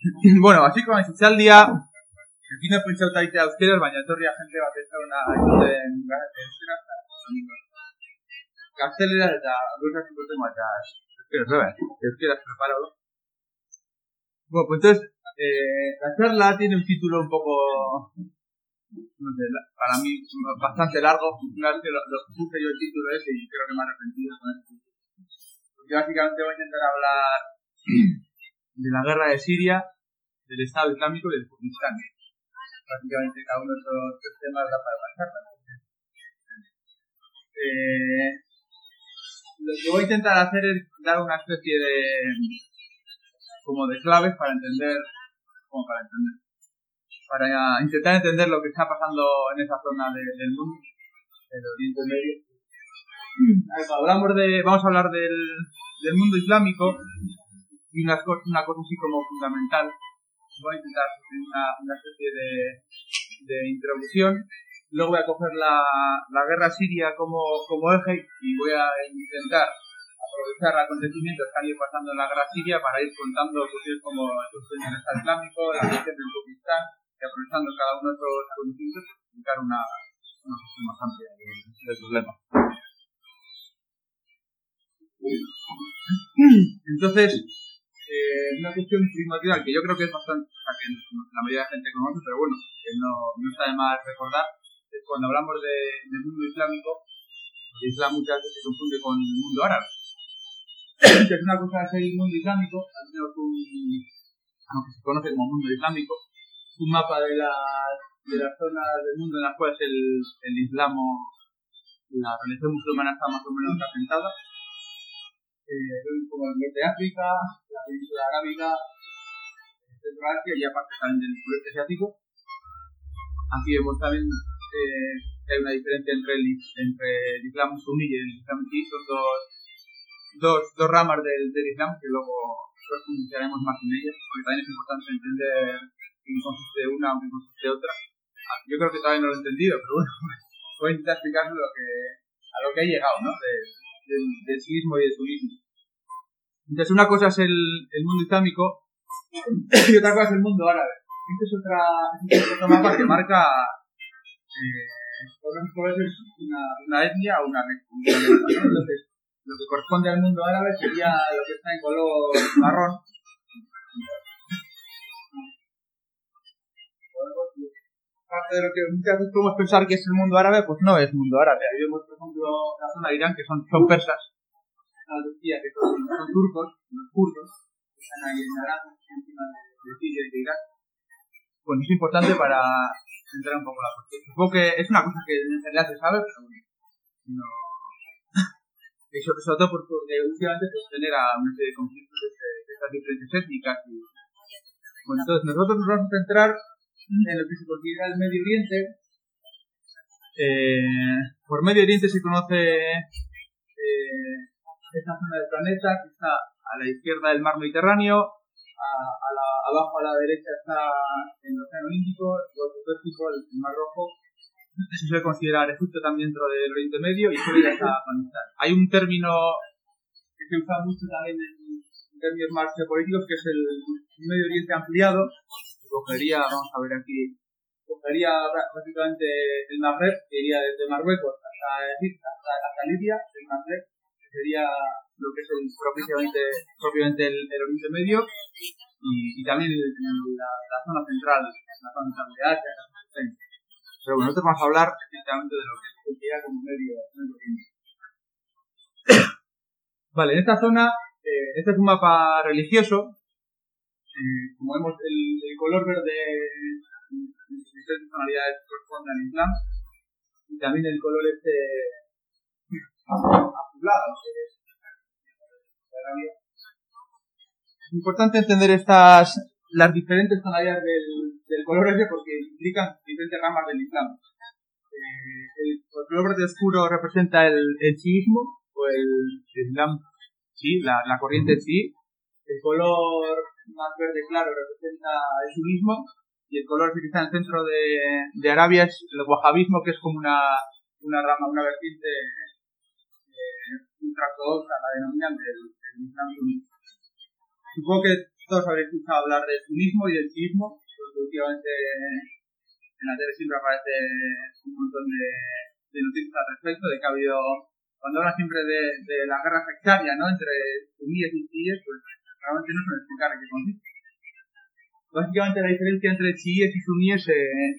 bueno, así como al día, el fin de pentsauta aitea euskeraz, baina etorria gente bat ez una aituten euskera, gaztelera eta gauza zikoten eta euskera, ¿sabes? Euskera preparado. Bueno, pues entonces, eh, la charla tiene un título un poco, no sé, para mí bastante largo. Una vez que lo, lo puse yo el título ese y creo que me he arrepentido con título. Porque básicamente voy a intentar hablar de la guerra de Siria, del Estado Islámico y del Kurdistán. Básicamente cada uno de esos tres temas da para la. Eh, lo que voy a intentar hacer es dar una especie de como de claves para entender como para entender para intentar entender lo que está pasando en esa zona de, del mundo el Oriente Medio hablamos de vamos a hablar del, del mundo islámico y una, una cosa así como fundamental voy a intentar hacer una, una especie de, de introducción Luego voy a coger la, la guerra siria como, como eje y voy a intentar aprovechar acontecimientos que han ido pasando en la guerra siria para ir contando cuestiones como el Estado Islámico, la cuestión del Pakistán y aprovechando cada uno de estos acontecimientos para explicar una, una cuestión más amplia del problema. Entonces, eh, una cuestión primordial que yo creo que es bastante, o sea, que la mayoría de la gente conoce, pero bueno, que no, no está de más recordar, cuando hablamos de, del mundo islámico, el Islam muchas veces se confunde con el mundo árabe. es una cosa es el mundo islámico, al menos un, aunque se conoce como mundo islámico, un mapa de las, de las zonas del mundo en las cuales el, el Islam la religión musulmana está más o menos asentada. Eh, como el norte de África, la península arábiga, el centro Asia y aparte también del sureste asiático. Aquí vemos también eh, hay una diferencia entre el, entre el Islam suní y el Islam chií, son dos, dos, dos ramas del, del Islam que luego profundizaremos más en ellas, porque también es importante entender en qué consiste una o en qué consiste otra. Ah, yo creo que todavía no lo he entendido, pero bueno, voy a intentar explicarlo lo que, a lo que he llegado, ¿no? Del, del y del sunismo. Entonces, una cosa es el, mundo islámico y otra cosa es el mundo árabe. Esta es otra, es otra mapa que marca eh, es una, una etnia o una Entonces, lo que corresponde al mundo árabe sería lo que está en color marrón. Parte de lo que muchas veces podemos pensar que es el mundo árabe, pues no es mundo árabe. Ahí vemos, por ejemplo, la zona de Irán, que son, persas. La Turquía, que son, turcos, los kurdos, que están ahí en Arán, encima de Siria y de Irak. Pues es importante para entrar un poco la cuestión. Supongo que es una cosa que en realidad se sabe, pero bueno, no. Eso, sobre todo porque últimamente pues, genera una serie de conflictos de, de estas diferentes étnicas. Y, bueno, entonces nosotros nos vamos a centrar en lo que se considera el Medio Oriente. Eh, por Medio Oriente se conoce eh, esta zona del planeta que está a la izquierda del mar Mediterráneo, a, la, abajo a la derecha está el Océano Índico, el Pérsico, el Mar Rojo. Se suele considerar Egipto también dentro del Oriente Medio y suele ir hasta Afganistán. Hay un término que se usa mucho también en, términos más geopolíticos que es el Medio Oriente ampliado. Cogería, vamos a ver aquí, cogería prácticamente el Magreb, que iría desde Marruecos hasta Egipto, hasta, hasta Libia, el Magreb, que sería lo que es el, propiamente, propiamente el, Oriente Medio y, y también el, la, la, zona central, la zona central de Asia, Pero bueno, nosotros vamos a hablar específicamente de lo que se considera como Medio, medio vale, en esta zona, eh, este es un mapa religioso. Eh, como vemos, el, el color verde en diferentes tonalidades corresponde al Islam y también el color este azulado, que es es importante entender estas las diferentes tonalidades del, del color verde porque implican diferentes ramas del Islam. Eh, el, color verde oscuro representa el, el chiismo o el, Islam sí, la, la corriente sí. El color más verde claro representa el sunismo y el color que está en el centro de, de Arabia es el wahabismo que es como una, una rama, una vertiente eh, ultraortodoxa, la denominan del, Supongo que todos habréis escuchado hablar del turismo y del chiismo, porque últimamente en la tele siempre aparece un montón de, de noticias al respecto, de que ha habido, cuando hablan siempre de, de la guerra sectaria, ¿no? Entre suníes y chiíes, pues realmente no suelen explicar en qué consiste. Básicamente la diferencia entre chiíes y suníes, eh,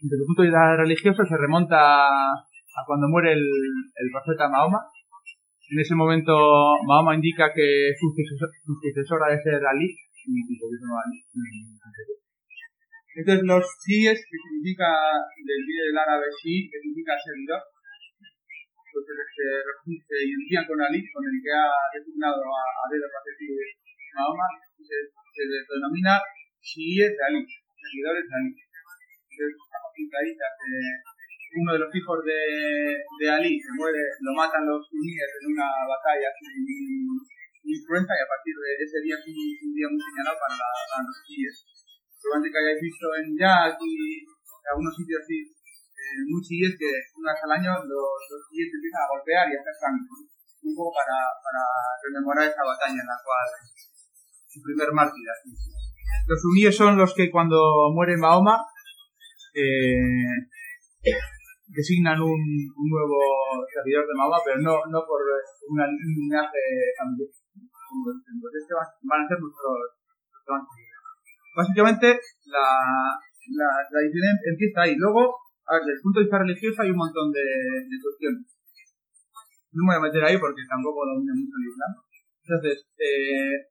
desde el punto de vista religioso, se remonta a cuando muere el, el profeta Mahoma. En ese momento Mahoma indica que su, sucesora debe ser Ali. Entonces los chiíes, que significa del pie del árabe sí, que significa servidor, pues se, se identifican con Ali, con el que ha designado a Ali de Mahoma, se, se denomina chiíes de Ali, seguidores de Ali. Hace uno de los hijos de, de Ali se muere, lo matan los suníes en una batalla muy cruenta y a partir de ese día es un, día muy señalado para, para los chiíes. Probablemente que hayáis visto en Jack y en algunos sitios así eh, muy chiíes que una vez al año los, los chiíes empiezan a golpear y a hacer sangre. Un poco para, para rememorar esa batalla en la cual su primer mártir. Los suníes son los que cuando muere Mahoma eh, designan un, un nuevo servidor de Mahoma, pero no, no por un linaje familiar. Este van a ser nuestros, Básicamente, la, la, la diferencia empieza ahí. Luego, a ver, desde el punto de vista religioso hay un montón de, de cuestiones. No me voy a meter ahí porque tampoco domino mucho el Islam. Entonces, eh,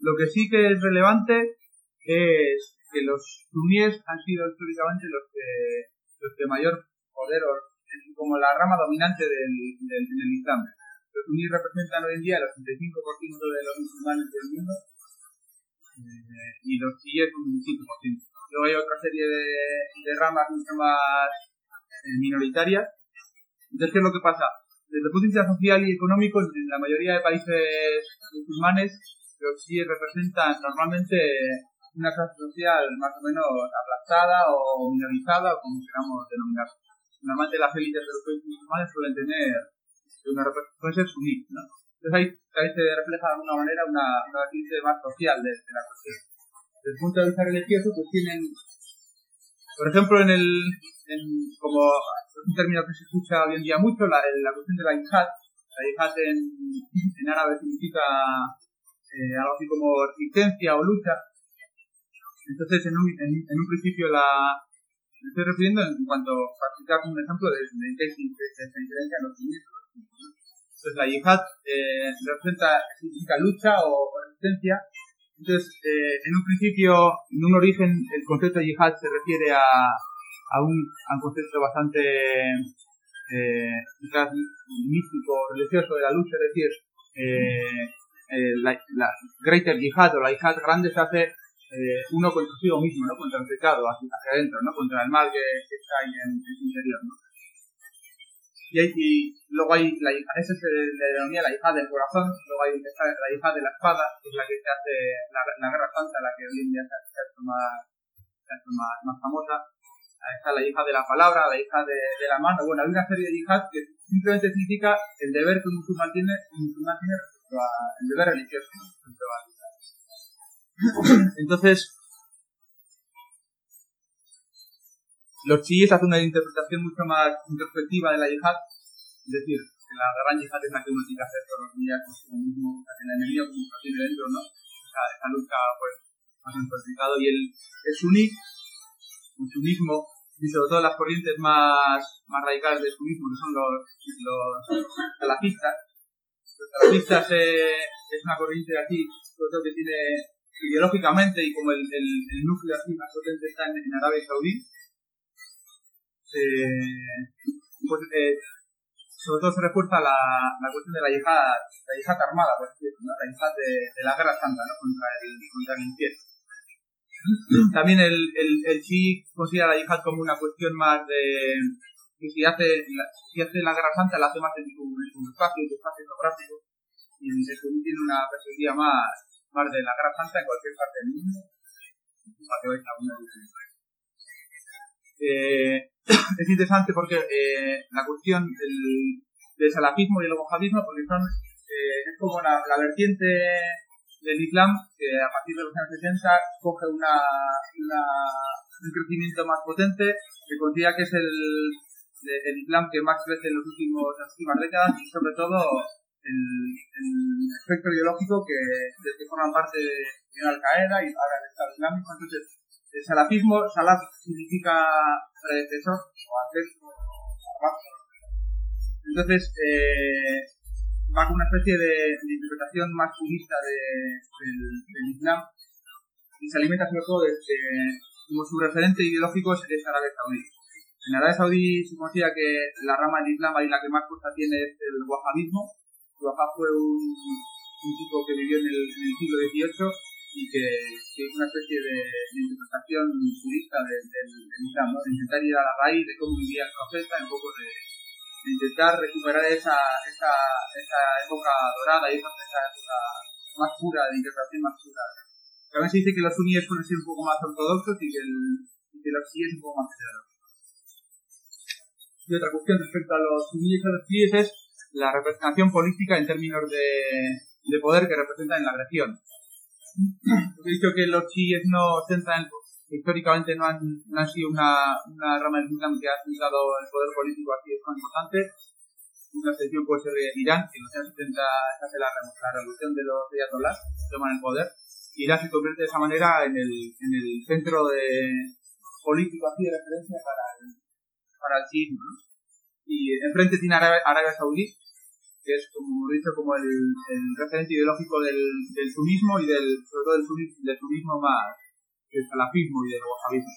lo que sí que es relevante es que los suníes han sido históricamente los que, los que mayor poder, como la rama dominante del, del, Islam. Los suníes representan hoy en día el 85% de los musulmanes del mundo eh, y los chiíes un 5%. Luego hay otra serie de, de ramas mucho más eh, minoritarias. Entonces, ¿qué es lo que pasa? Desde el punto de vista social y económico, en la mayoría de países musulmanes, los chiíes representan normalmente una clase social más o menos aplastada o minorizada, o como queramos denominar. Normalmente las élites de los países musulmanes suelen tener una representación suní, ¿no? Entonces ahí, ahí, se refleja de alguna manera una, una más social de, de, la cuestión. Desde el punto de vista religioso, pues tienen, por ejemplo, en el, en, como es un término que se escucha hoy en día mucho, la, la cuestión de la yihad. La yihad en, en árabe significa eh, algo así como resistencia o lucha. Entonces, en un, en, en un principio, la, me estoy refiriendo en cuanto a practicar un ejemplo de, de, diferencia en los ministros. Entonces, la yihad eh, representa, significa lucha o, resistencia. Entonces, eh, en un principio, en un origen, el concepto de yihad se refiere a, a, un, a un concepto bastante eh, místico, religioso de la lucha, es decir, eh, eh, la, la greater yihad o la yihad grande se hace eh, uno consigo mismo, ¿no? Contra el pecado, hacia, hacia adentro, ¿no? Contra el mal que, está ahí en, en, su interior, ¿no? Y, hay, luego hay, la, esa se le denomina la del corazón, luego hay la hija de la espada, que es la que se hace, la, la guerra santa, la que hoy en día se ha hecho más, se ha hecho más, más famosa. Está la hija de la palabra, la hija de, de la mano. Bueno, hay una serie de hijas que simplemente significa el deber que un musulmán tiene, un musulmán tiene respecto a, el deber religioso, respecto a, entonces, los chiíes hacen una interpretación mucho más introspectiva de la yihad, es decir, que la gran yihad es la que uno tiene que hacer todos los días consigo mismo, que el enemigo que uno tiene dentro, ¿no? Esa, esa lucha, pues, más interpretado. Y el, el suní, el sunismo, y sobre todo las corrientes más, más radicales del sunismo, que son los, los salafistas, los salafistas eh, es una corriente así, sobre todo que tiene ideológicamente y como el, el, núcleo así más potente está en, Arabia Saudí, eh, pues eh, sobre todo se refuerza la, la cuestión de la yihad, la yihad armada, por decirlo, ¿no? la yihad de, de, la guerra santa ¿no? contra el, contra el infierno. También el, el, el Chi considera la yihad como una cuestión más de que si hace la, si hace la guerra santa la hace más en su, en su espacio, en espacio geográfico, y Suní tiene una perspectiva más más de la Gran Santa en cualquier parte del mundo, eh, es interesante porque eh, la cuestión del, del, salafismo y el mojadismo porque son, eh, es como la, la, vertiente del Islam, que a partir de los años 60 coge una, una, un crecimiento más potente, que considera que es el, el Islam que más crece en, los últimos, las últimas décadas y sobre todo el, el espectro ideológico que, del que forman parte de, Al Qaeda y ahora el Estado Islámico. Entonces, el salafismo, salaf significa predecesor o ancestro Entonces, eh, va con una especie de, interpretación más purista de, del, Islam y se alimenta sobre todo de, como su referente ideológico es, Arabia Saudí. En Arabia Saudí se considera que la rama del Islam ahí la que más fuerza tiene es el wahabismo. El wahhab fue un, un tipo que vivió en el, en el siglo XVIII y que, que, es una especie de, interpretación purista del, Islam, ¿no? de intentar ir a la raíz de cómo vivía el profeta, un poco de, intentar recuperar esa, esa, esa época dorada y esa, esa época más pura, de interpretación más pura. También se dice que los suníes pueden ser un poco más ortodoxos y que, el, y que los síes un poco más heterodoxos. Y otra cuestión respecto a los suníes y es la representación política en términos de, de poder que representan en la región. He dicho que los chiíes no centran en históricamente no han, no han sido una, una rama del Islam que ha centrado el poder político aquí es tan importante. Una excepción puede ser Irán, que en los años 70 se hace la, la revolución de los ayatolás, toman el poder. Irán se convierte de esa manera en el, en el centro de político así de referencia para el, para el chiismo. ¿no? Y enfrente tiene Arabia, Arabia Saudí, que es, como he dicho, como el, referente ideológico del, sunismo y del, sobre todo del sunismo más, del salafismo y del wahabismo.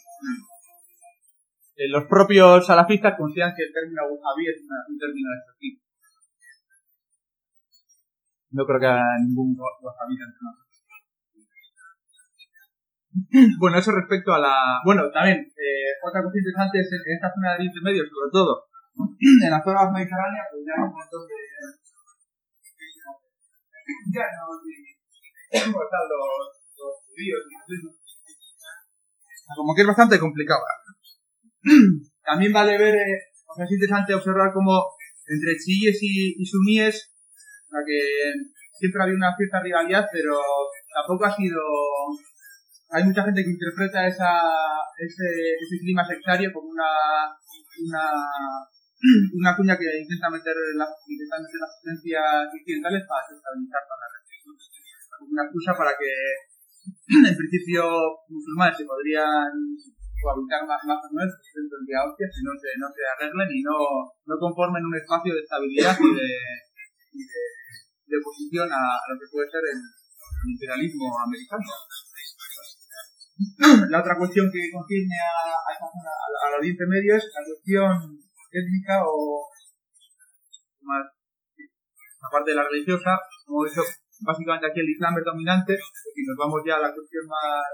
Eh, los propios salafistas consideran que el término wahabí es un término destructivo. No creo que haya ningún wahabí entre nosotros. bueno, eso respecto a la... Bueno, también, eh, otra cosa interesante es en esta zona de Oriente Medio, sobre todo, en las zonas mediterráneas, pues ya hay un montón de... Ya no, están los, judíos como que es bastante complicado. También vale ver, eh, o sea, es interesante observar cómo entre chiíes y, y suníes, o que siempre ha habido una cierta rivalidad, pero tampoco ha sido... Hay mucha gente que interpreta esa, ese, ese clima sectario como una, una, una cuña que intenta meter, la, intenta meter las potencias occidentales para desestabilizar toda la región. Una excusa para que en principio musulmanes se podrían cohabitar más, más o menos dentro del día si no se, no se arreglen y no, no conformen un espacio de estabilidad y de, y de, de oposición a, lo que puede ser el, imperialismo americano. La otra cuestión que concierne a, a esta zona, al, Oriente Medio, es la cuestión étnica o más, aparte de la religiosa, como he dicho, básicamente aquí el Islam es dominante, y nos vamos ya a la cuestión más,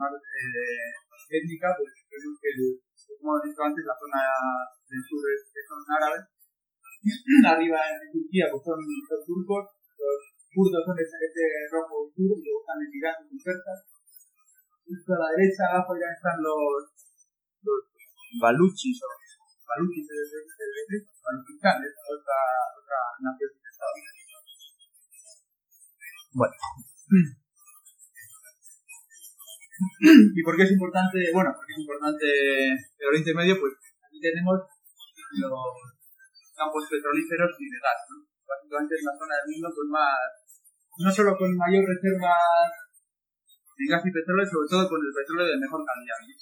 más eh, étnica, pues creo que, como he dicho antes, la zona del sur es, son árabes. Arriba en Turquía pues son los turcos, los kurdos son ese, ese rojo sur, y están en Irán persas. Justo a la derecha, abajo ya están los, los baluchis, o baluchis de, de, de, de, Baluchistán, es otra, otra nación. Bueno. ¿Y por qué es importante? Bueno, porque es importante el Oriente Medio, pues aquí tenemos los campos petrolíferos y de gas. Básicamente es la zona del mundo con más, no solo con mayor reserva de gas y petróleo, sobre todo con el petróleo de mejor calidad. ¿no?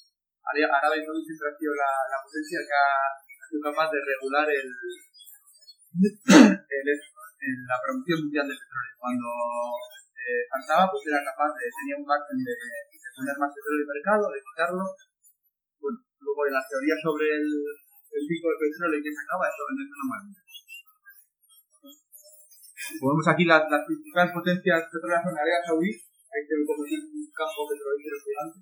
Arabia Saudí siempre ha sido la, potencia que ha, sido capaz de regular el, el, la producción mundial de petróleo. Cuando eh, faltaba, pues era capaz de, tenía un margen de, poner más petróleo en el mercado, de quitarlo. Bueno, luego en la teoría sobre el, pico de petróleo que se acaba, eso venderse normalmente. Ponemos aquí las, las principales potencias petroleras en Arabia Saudí, ahí como tiene un campo petrolero gigante.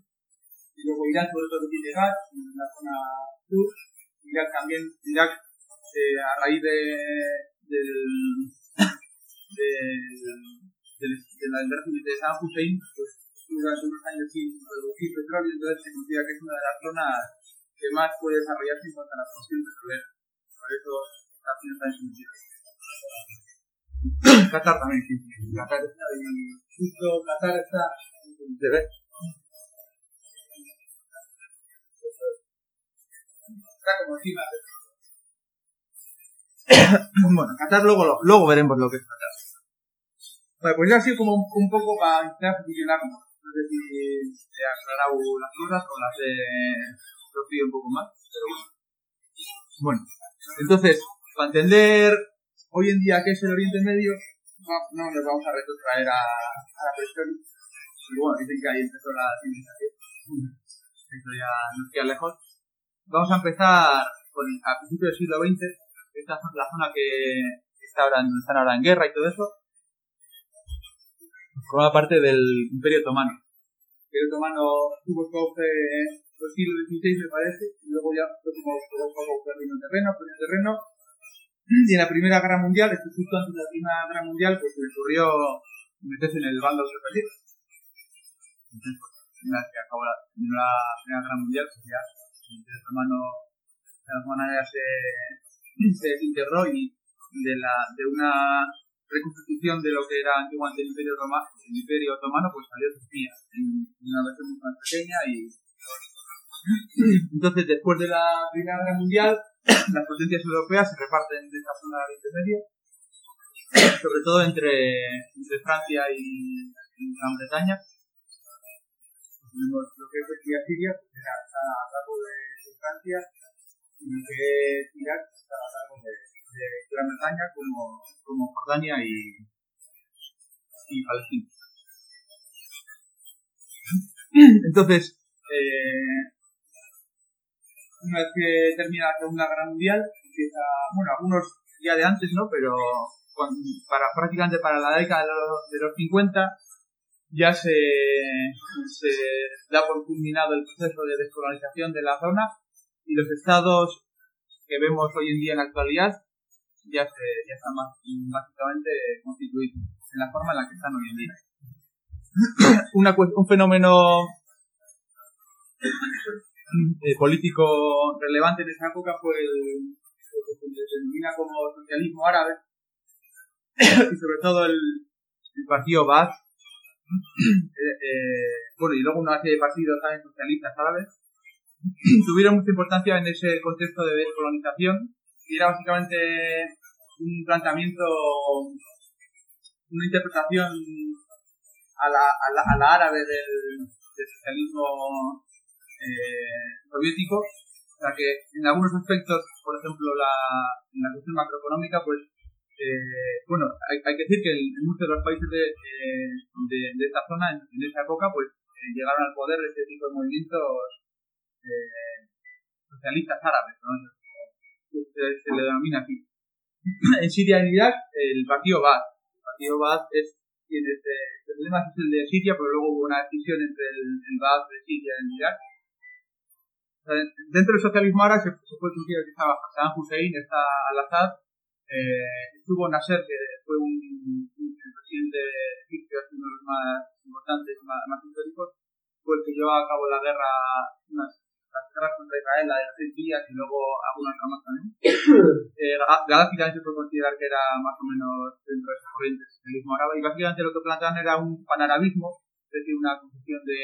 Y luego Irán, sobre todo, tiene gas en la zona sur. Irak también, Irak, eh, a raíz de, del, de, de, de la civil de San Hussein, pues durante unos años sin producir petróleo, entonces se considera que es una de las zonas que más puede desarrollarse en cuanto a la producción petrolera. Por eso está haciendo tan. Qatar también, sí. Qatar está y justo Qatar está. ¿Se ve? Está como encima. bueno, Qatar luego, luego veremos lo que es Qatar. Bueno, pues ya así como un, poco para intentar posicionarnos. No sé si he aclarado las cosas o las he sofrido un poco más, pero bueno. Bueno, entonces, para entender hoy en día qué es el Oriente Medio, no, no nos vamos a retrotraer a, a la prehistoria. Y bueno, dicen que ahí empezó la civilización. Eso ya nos queda lejos. Vamos a empezar con, a principios del siglo XX. Esta es la zona que está ahora, están ahora en guerra y todo eso. Forma parte del Imperio Otomano. El Imperio Otomano tuvo su auge en el siglo XVI, me parece, y luego ya fue como poco perdiendo terreno, perdiendo terreno. Y en la Primera Guerra Mundial, esto justo antes de la Primera Guerra Mundial, pues se ocurrió meterse en el bando sorprendido. Entonces, pues, una vez que acabó la, la Primera Guerra Mundial, pues ya el Otomano de alguna manera se, se desintegró y de, la, de una reconstitución de lo que era antiguamente el Imperio, Roma, el Imperio Otomano, pues salió Turquía, en, en una versión mucho más pequeña y entonces después de la Primera Guerra Mundial las potencias europeas se reparten de esta zona del Medio, sobre todo entre, entre Francia y, Gran Bretaña. Tenemos lo que es Turquía Siria, pues está a cargo de, de Francia, y lo que es Irak está a cargo de, de Gran Bretaña como, como Jordania y, y Palestina. Entonces, eh, una vez que termina la Segunda Guerra Mundial, empieza, bueno, algunos ya de antes, ¿no? Pero con, para prácticamente para la década de los, de los 50 ya se, da por culminado el proceso de descolonización de la zona y los estados que vemos hoy en día en la actualidad ya, se, ya están más, básicamente constituidos en la forma en la que están hoy en día. Una, un fenómeno eh, político relevante en esa época fue el, lo que se denomina como socialismo árabe y sobre todo el, partido Baath eh, eh, bueno y luego una serie de partidos también socialistas árabes tuvieron mucha importancia en ese contexto de descolonización y era básicamente un planteamiento una interpretación a la, a la, a la árabe del socialismo eh, soviético, o sea que en algunos aspectos, por ejemplo, la, en la cuestión macroeconómica, pues, eh, bueno, hay, que decir que en, muchos de los países de, eh, de, de esta zona, en, en, esa época, pues, eh, llegaron al poder este tipo de movimientos eh, socialistas árabes. Se, le denomina así. en Siria y Irak, el partido Baath. El partido Baath es, tiene este, el problema es el de Siria, pero luego hubo una decisión entre el, el Baath de Siria y el Irak dentro del socialismo árabe se, se puede decir que estaba Saddam Hussein, está Al-Assad, eh, estuvo Nasser, que fue un, un presidente egipcio, uno de los más importantes, más, más históricos, fue el que llevó a cabo la guerra, unas, las guerras contra Israel, la de los seis días y luego algunas más también. eh, Gaddafi también se puede considerar que era más o menos dentro de esa corriente del socialismo árabe y básicamente lo que planteaban era un panarabismo, es decir, una concepción de,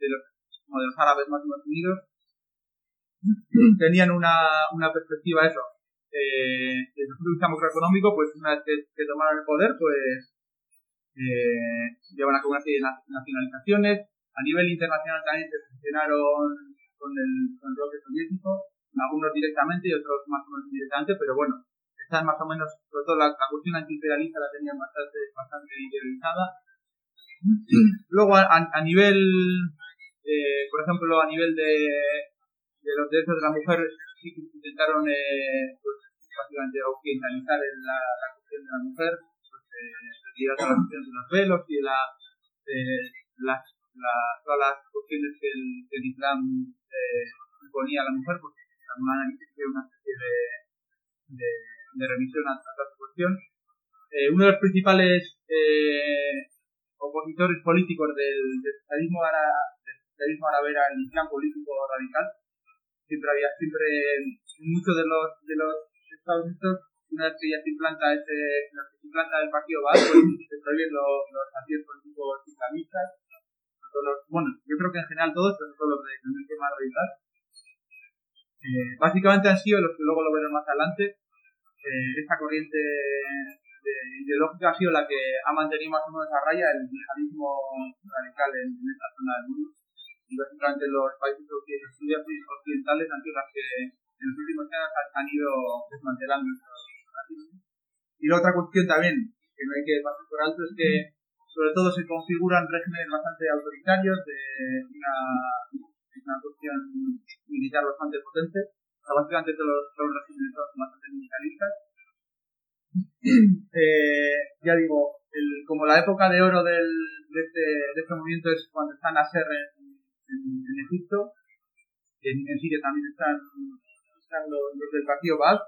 de los, como de los árabes más unidos tenían una, una perspectiva eso. Eh, desde el punto de vista macroeconómico pues una vez que, tomaron el poder pues eh, llevan a cabo una serie de nacionalizaciones. A nivel internacional también se funcionaron con el, con el bloque soviético algunos directamente y otros más o menos indirectamente pero bueno están más o menos sobre todo la, la cuestión antiimperialista la tenían bastante bastante interiorizada. Luego a, a nivel eh, por ejemplo a nivel de de los derechos de la mujer sí que intentaron eh, pues, básicamente occidentalizar la, la cuestión de la mujer, pues, eh, retirar la cuestión de los velos y la, eh, las, la, todas las cuestiones que el, el Islam eh, imponía a la mujer, pues hicieron una especie de, de, de remisión a, a esta cuestión. Eh, uno de los principales eh, opositores políticos del, del socialismo árabe, del socialismo árabe era el Islam político radical, siempre había siempre muchos de los de los estados estos una vez que ya se implanta ese, se implanta el partido Baal, pues se prohíben los, los partidos políticos islamistas. bueno, yo creo que en general todos, pero todo los de tendencia más radical. Eh, básicamente han sido los que luego lo veremos más adelante. Eh, esta corriente ideológica ha sido la que ha mantenido más o menos a raya el yihadismo radical en, esta zona del mundo. Y básicamente los países occidentales han sido las que en los últimos años han ido desmantelando Y la otra cuestión también, que no hay que pasar por alto, es que sobre todo se configuran regímenes bastante autoritarios de una, una cuestión militar bastante potente. O sea, básicamente todos los, todos los regímenes son bastante militaristas. eh, ya digo, el, como la época de oro del, de, este, de este movimiento es cuando están a ser en, en, Egipto, en, Siria también están los, del partido Baal.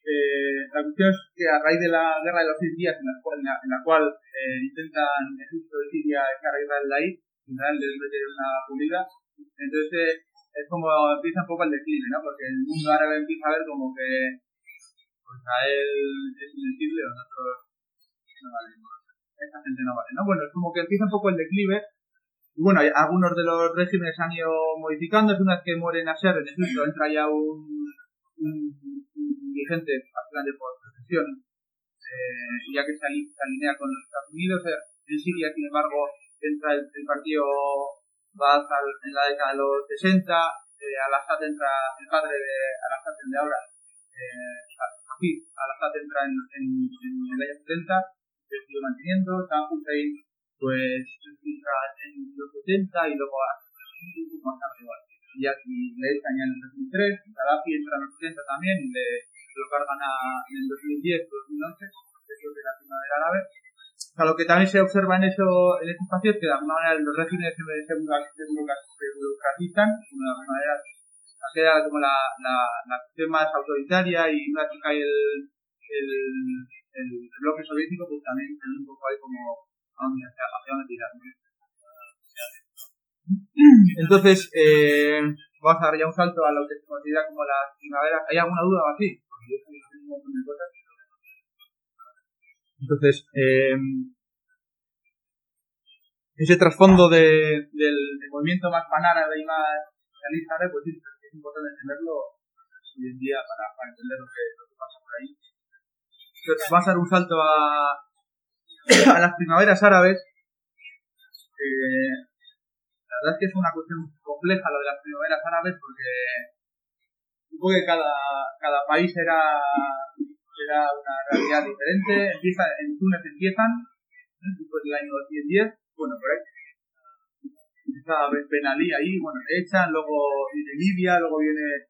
Eh, la cuestión es que a raíz de la guerra de los seis días, en la cual, en la, cual eh, intentan Egipto y Siria echar a Israel de ahí, Israel les mete una pulida, entonces es como empieza un poco el declive, ¿no? Porque el mundo árabe empieza a ver como que pues Israel es invencible nosotros no valemos. Esta gente no vale, ¿no? Bueno, es como que empieza un poco el declive bueno, algunos de los regímenes han ido modificando. Es una vez que muere Nasser en Egipto, entra ya un, un, dirigente de por profesión, eh, ya que se, alinea con los Estados Unidos. En Siria, sin embargo, entra el, partido Baaz en la década de los 60. Eh, Al-Assad entra, el padre de Al-Assad, de ahora, eh, Al-Assad entra en, en, en, el año 70, se sigue manteniendo. Saddam Hussein pues empieza en los 70 y luego un más arriba. Y aquí le ya en el 2003, Gaddafi entra en los 70 también y le lo cargan a, en el 2010, 2011, que es lo que la primavera árabe. O sea, lo que también se observa en eso, en ese espacio es que de alguna manera los regímenes se, se, burocratizan, de alguna manera queda como la, la, la cuestión más autoritaria y una que cae el, el, el bloque soviético, pues también un poco ahí como entonces, eh, vamos a dar ya un salto a lo que se considera como la primavera. ¿Hay alguna duda o así? Entonces, eh, ese trasfondo de, del, movimiento más panárabe y más realista, pues sí, es importante entenderlo hoy en día para, para entender lo que, lo que pasa por ahí. Entonces, vamos a dar un salto a, a las primaveras árabes, eh, la verdad es que es una cuestión compleja lo de las primaveras árabes porque supongo que cada, cada país era, era una realidad diferente. Empieza, en Túnez empiezan, ¿eh? después del año 2010, bueno, por ahí. Está Ben Ali ahí, bueno, echan, luego viene Libia, luego viene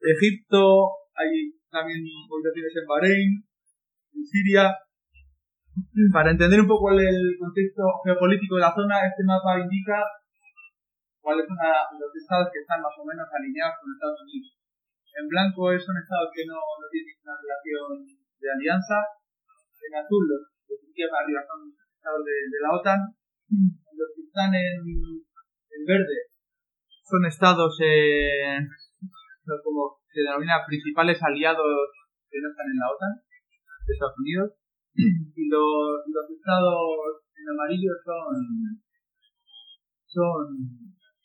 Egipto, hay también movilizaciones en Bahrein, en Siria, para entender un poco el, contexto geopolítico de la zona, este mapa indica cuáles son los estados que están más o menos alineados con Estados Unidos. En blanco son estados que no, no tienen una relación de alianza. En azul, los de para arriba son estados de, la OTAN. Los que están en, verde son estados eh, como se denomina principales aliados que no están en la OTAN, Estados Unidos y los, los estados en amarillo son, son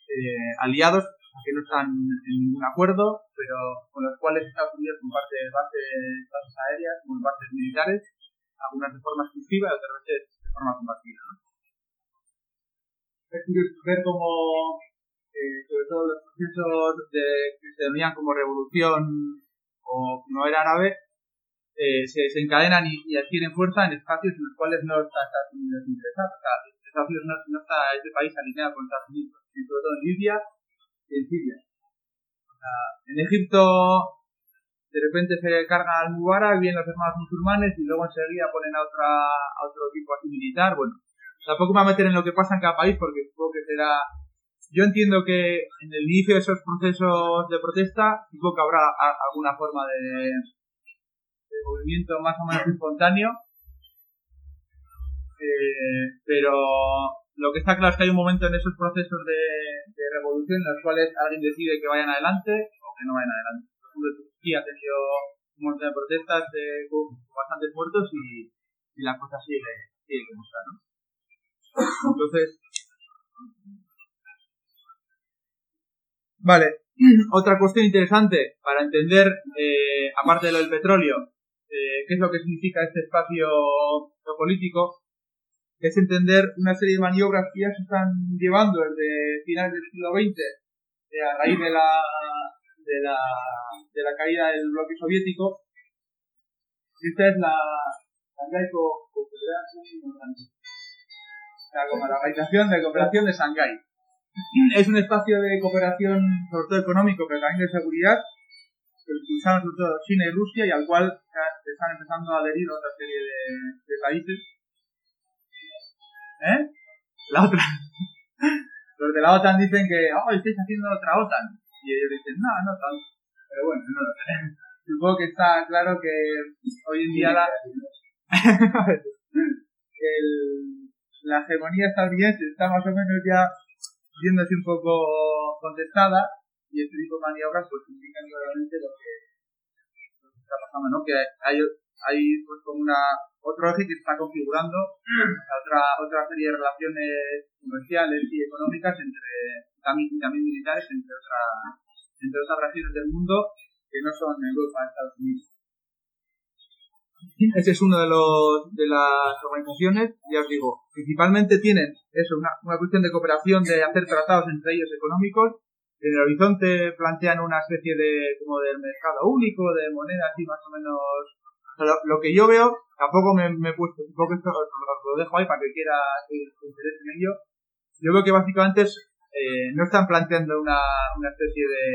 eh, aliados que no están en ningún acuerdo, pero con los cuales Estados Unidos comparte bases, bases aéreas, con bases militares, algunas de forma exclusiva y otras veces de forma compartida. ¿no? Es curioso ver cómo, eh, sobre todo los procesos de, que se denominan como revolución o primavera árabe, eh, se desencadenan y, y, adquieren fuerza en espacios en los cuales no está Estados Unidos interesado. O sea, Estados Unidos no, está ese país alineado con Estados Unidos, sobre todo en Libia y en Siria. O sea, en Egipto de repente se cargan al Mubarak, vienen los hermanos musulmanes y luego enseguida ponen a, otra, a otro tipo así militar. Bueno, tampoco me voy a meter en lo que pasa en cada país porque supongo que será... Yo entiendo que en el inicio de esos procesos de protesta, supongo que habrá alguna forma de, movimiento más o menos espontáneo. Eh, pero lo que está claro es que hay un momento en esos procesos de, de, revolución en los cuales alguien decide que vayan adelante o que no vayan adelante. Por ejemplo, Turquía ha tenido un montón de protestas eh, con bastantes muertos y, y la cosa sigue, sigue como está, ¿no? Entonces, vale, otra cuestión interesante para entender, eh, aparte de lo del petróleo, eh, qué es lo que significa este espacio geopolítico, es entender una serie de maniobras que ya se están llevando desde finales del siglo XX, eh, a raíz de la, de la, de la caída del bloque soviético. Esta es la Shanghai la Organización de Cooperación de Shanghái. Es un espacio de cooperación, sobre todo económico, pero también de seguridad, que impulsaron sobre todo China y Rusia y al cual están empezando a adherir otra serie de, de países. ¿Eh? La otra. Los de la OTAN dicen que, oh, estáis haciendo otra OTAN. Y ellos dicen, no, no tanto. Pero bueno, no lo sé. Supongo que está claro que hoy en día la, el, la hegemonía estadounidense está más o menos ya viéndose un poco contestada y este tipo de maniobras pues indican claramente lo que, lo que está pasando, ¿no? Que hay, hay pues como una otro eje que está configurando otra otra serie de relaciones comerciales y económicas entre también, también militares entre otras entre otras regiones del mundo que no son Europa, Estados Unidos. Ese es uno de los de las organizaciones, ya os digo, principalmente tienen eso, una, una cuestión de cooperación, de hacer tratados entre ellos económicos. En el horizonte plantean una especie de como del mercado único, de moneda así más o menos. lo, que yo veo, tampoco me, me he puesto, tampoco esto lo dejo ahí para que quiera que se interese en ello. Yo veo que básicamente eh, no están planteando una, una especie de,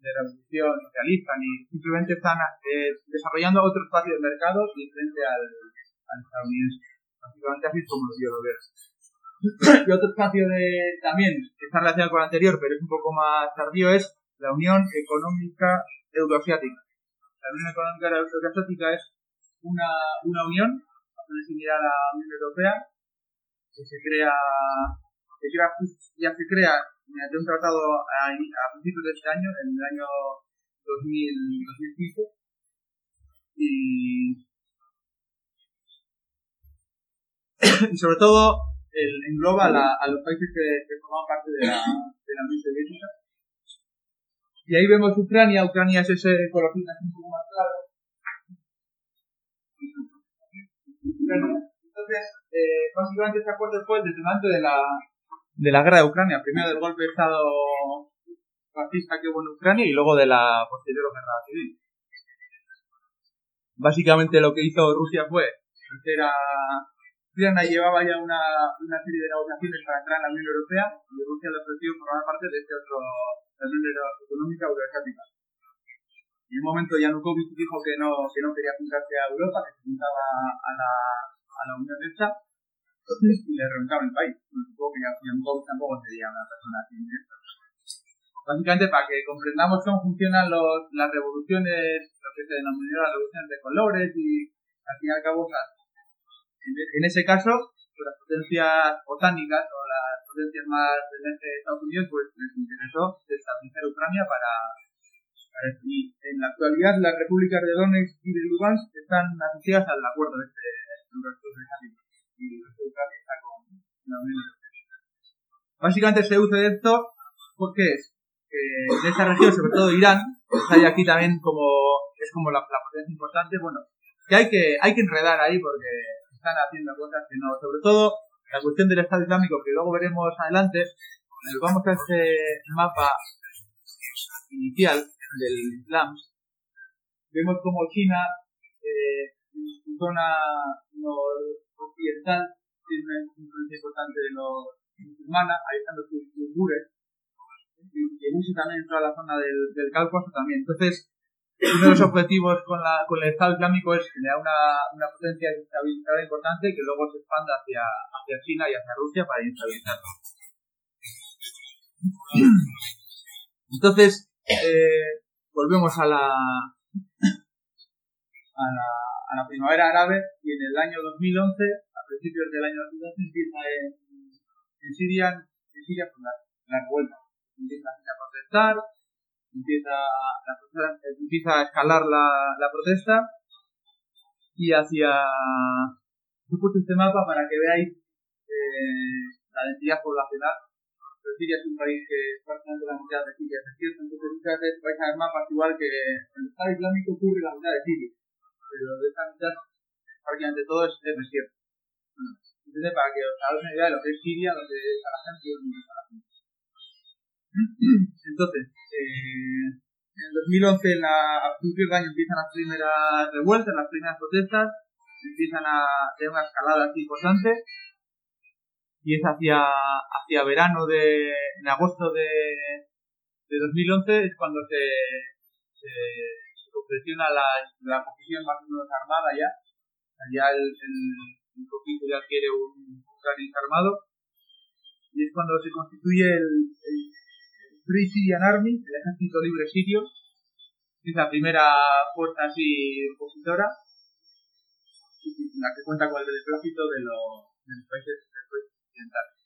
de revolución socialista, ni simplemente están eh, desarrollando otro espacio de mercado diferente al, al estadounidense. Básicamente así es como yo lo veo. Y otro espacio de, también, que está relacionado con el anterior, pero es un poco más tardío, es la Unión Económica Euroasiática. La Unión Económica Euroasiática es una, una unión, bastante similar a la Unión Europea, que se crea, que ya se crea mediante un tratado a, a, principios de este año, en el año 2000, 2015, y, y sobre todo el, engloba la, a los países que, que, forman parte de la, de la Unión Soviética. Y ahí vemos Ucrania, Ucrania es ese colorcito un poco más claro. Entonces, eh, básicamente este acuerdo fue el detonante de la, de la guerra de Ucrania, primero del golpe de Estado fascista que hubo en Ucrania y luego de la posterior guerra civil. Básicamente lo que hizo Rusia fue era Ucrania llevaba ya una, una serie de negociaciones para entrar en la Unión Europea y Rusia le ofreció formar parte de este otro la Unión Económica Euroasiática. En un momento Yanukovych dijo que no, que no quería juntarse a Europa, que se juntaba a la, a la Unión Esta y le reventaba el país. supongo que Yanukovych tampoco sería una persona así Básicamente para que comprendamos cómo funcionan los, las revoluciones, lo que se denominó las revoluciones de colores y al fin y al cabo, en, ese caso, pues las potencias botánicas o las potencias más del de Estados Unidos, pues les interesó estabilizar Ucrania para, para y en la actualidad las repúblicas de Donetsk y de Lugansk están asociadas al acuerdo de este Euro y Ucrania está con la Unión Europea. Básicamente se usa de esto porque es que de esta región, sobre todo Irán, está ahí aquí también como es como la, la, potencia importante, bueno, que hay que hay que enredar ahí porque están haciendo cosas que no, sobre todo la cuestión del Estado Islámico que luego veremos adelante, nos vamos a este mapa inicial del Islam, vemos como China, eh, su zona occidental, tiene una influencia importante de los musulmanes, ahí están los uigures, y en también en toda la zona del, del Cáucaso también. Entonces, uno de los objetivos con, la, con el Estado Islámico es generar una, una potencia estabilizadora importante que luego se expanda hacia, hacia China y hacia Rusia para instabilizarlo. Entonces, eh, volvemos a la, a la, a la primavera árabe y en el año 2011, a principios del año 2011, empieza en, en Siria, en Siria pues, la, la revuelta. Empieza a protestar empieza, la, empieza a escalar la, la protesta y hacia he puesto este mapa para que veáis eh, la densidad poblacional. Pero Siria es un país que prácticamente la mitad de Siria es desierto entonces muchas veces vais a ver mapas igual que el Estado Islámico ocurre la mitad de Siria pero de esta mitad prácticamente todo es, desierto. Entonces para que os hagáis una idea de lo que es Siria donde está la gente y donde está la gente entonces eh, en el 2011, la, a principios de año, empiezan las primeras revueltas, las primeras protestas, empiezan a tener una escalada así importante, y es hacia, hacia verano de, en agosto de, de 2011 es cuando se, se, se la, la posición más o menos armada ya, ya el, el, el ya quiere un, un armado, y es cuando se constituye el Free Syrian Army, el ejército libre sirio, que es la primera fuerza así opositora, la que cuenta con el beneplácito de los, países, occidentales.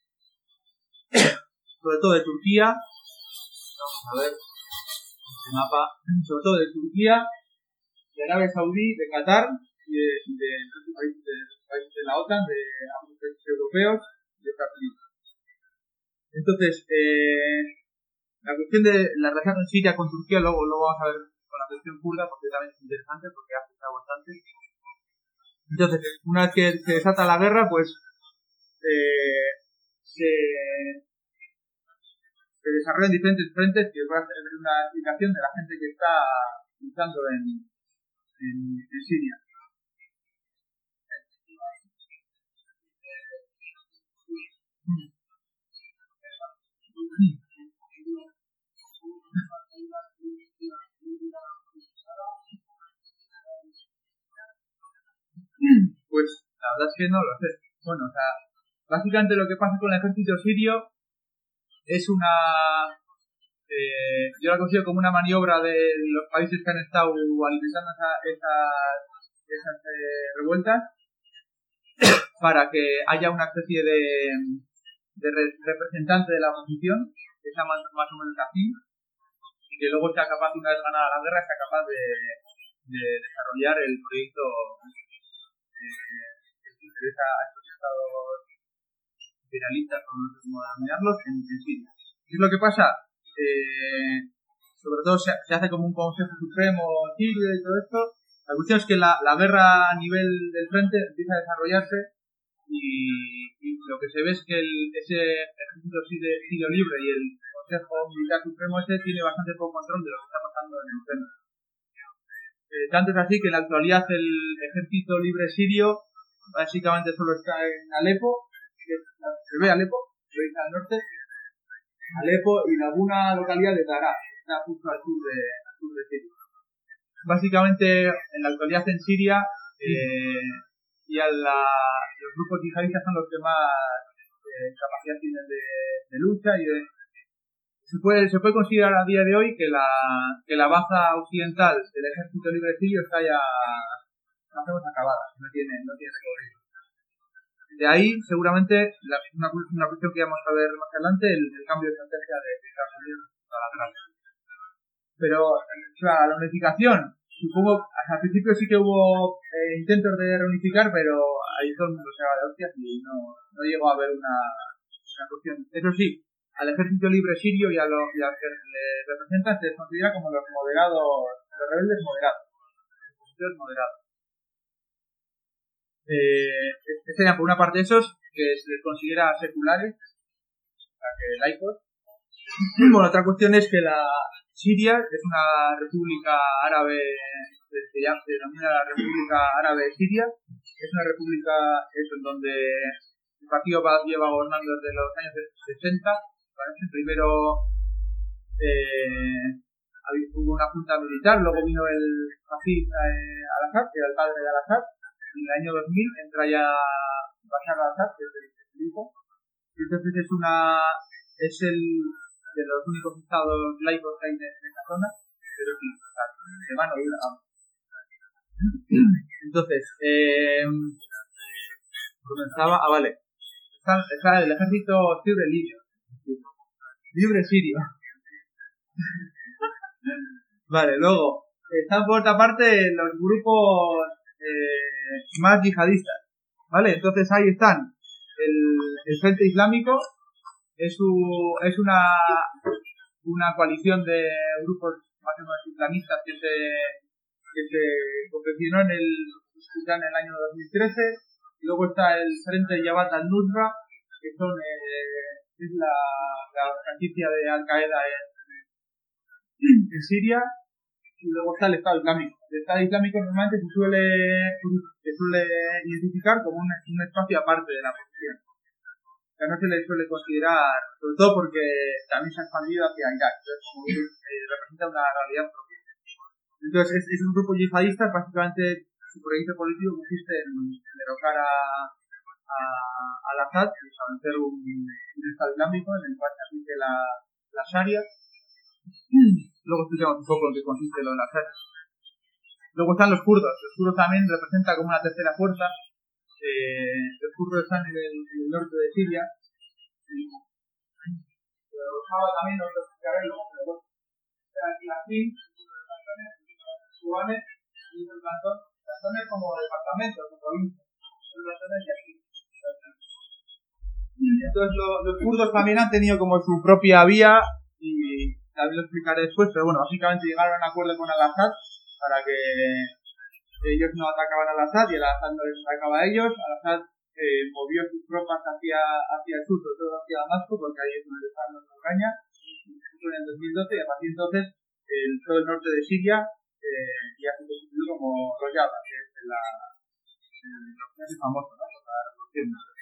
sobre todo de Turquía, vamos a ver este mapa, sobre todo de Turquía, de Arabia Saudí, de Qatar y de, de, de, países, de, la OTAN, de ambos países europeos de Estados Unidos. Entonces, eh, la cuestión de la relación Siria con Turquía, luego, luego vamos a ver con la cuestión kurda, porque también es interesante, porque ha afectado bastante. Entonces, una vez que se desata la guerra, pues eh, se, se desarrollan diferentes frentes que voy a hacer una explicación de la gente que está luchando en, en, en Siria. Pues la verdad es que no lo sé. Bueno, o sea, básicamente lo que pasa con el ejército sirio es una. Eh, yo la considero como una maniobra de los países que han estado alimentando esa, esas, esas eh, revueltas para que haya una especie de, de representante de la oposición, que sea más, más o menos así, y que luego sea capaz, una vez ganada la guerra, sea capaz de, de desarrollar el proyecto que interesa a estos estados imperialistas, como no denominarlos, en, en Siria. ¿Qué es lo que pasa? Eh, sobre todo se, hace como un Consejo Supremo sirio y todo esto. La cuestión es que la, la guerra a nivel del frente empieza a desarrollarse y, y lo que se ve es que el, ese ejército sirio libre y el Consejo Militar Supremo ese tiene bastante poco control de lo que está pasando en el frente. Eh, tanto es así que en la actualidad el ejército libre sirio básicamente solo está en Alepo, que se ve Alepo, se ve al norte, Alepo y en alguna localidad de Daraa, está justo al sur de, al sur de Siria. Básicamente en la actualidad en Siria eh, y a la, los grupos yihadistas son los que más eh, capacidad tienen de, de lucha y de se puede, se puede considerar a día de hoy que la, que la baza occidental del ejército libre sirio está ya menos acabada, no tiene, no tiene recorrido. De ahí, seguramente, la, una, una cuestión que vamos a ver más adelante, el, cambio de estrategia de, Estados Unidos para atrás. Pero, o sea, la unificación, supongo, al principio sí que hubo eh, intentos de reunificar, pero ahí todo el mundo se va de hostias y no, no llegó a haber una, una cuestión. Eso sí, al ejército libre sirio y a los, y a que le representan se les considera como los moderados, los rebeldes moderados, los moderados. Eh, este serían por una parte esos que se les considera seculares, o sea que laicos. Bueno, otra cuestión es que la Siria es una república árabe, se denomina la República Árabe Siria, es una república eso, en donde el partido lleva gobernando desde los años 60 parece. Primero eh, hubo una junta militar, luego vino el Hafid eh, al-Assad, que era el padre de Al-Assad, en el año 2000 entra ya Bashar al-Assad, que es el, hijo, y entonces es una es el de los únicos estados laicos que hay en, esa zona, pero sí, de mano. Entonces, eh, comenzaba, ah, vale, está, el ejército sirio Libia, Libre Siria. Vale, luego, están por otra parte los grupos eh, más yihadistas. ¿Vale? Entonces ahí están el, el Frente Islámico, es, es una, una coalición de grupos más o menos islamistas que se, que se confeccionó en el, en el año 2013. Y luego está el Frente Yabat al-Nusra, que son, eh, es la, la franquicia de Al-Qaeda en, en Siria, y luego está el Estado Islámico. El Estado Islámico normalmente se suele, se suele identificar como un, un espacio aparte de la oposición que no se le suele considerar, sobre todo porque también se ha expandido hacia Irak, entonces eh, representa una realidad propia. Entonces es, es un grupo yihadista, básicamente su proyecto político consiste en, derrocar a, a, al Assad y establecer un, un Estado islámico en el cual se aplique la, la Sharia. Luego estudiamos un poco en qué consiste lo de la Sharia. Luego están los kurdos. Los kurdos también representan como una tercera fuerza eh, los kurdos están en el, en el, norte de Siria. Rojava también los explicaré luego, pero bueno. Aquí las PIN, los cantones, los los cantones, como departamentos, como provincias. Los de aquí. Entonces lo, los kurdos también han tenido como su propia vía y también lo explicaré después, pero bueno, básicamente llegaron a un acuerdo con Al-Assad para que ellos no atacaban al Assad y el Assad no les atacaba a ellos. Al Assad eh, movió sus tropas hacia, hacia el sur, sobre todo hacia Damasco, porque ahí es donde están los Ucrania. En el 2012 y a partir de entonces el, todo el norte de Siria eh, ya se constituyó como Rojava, que es la, el, el famoso, ¿no? Por la revolución.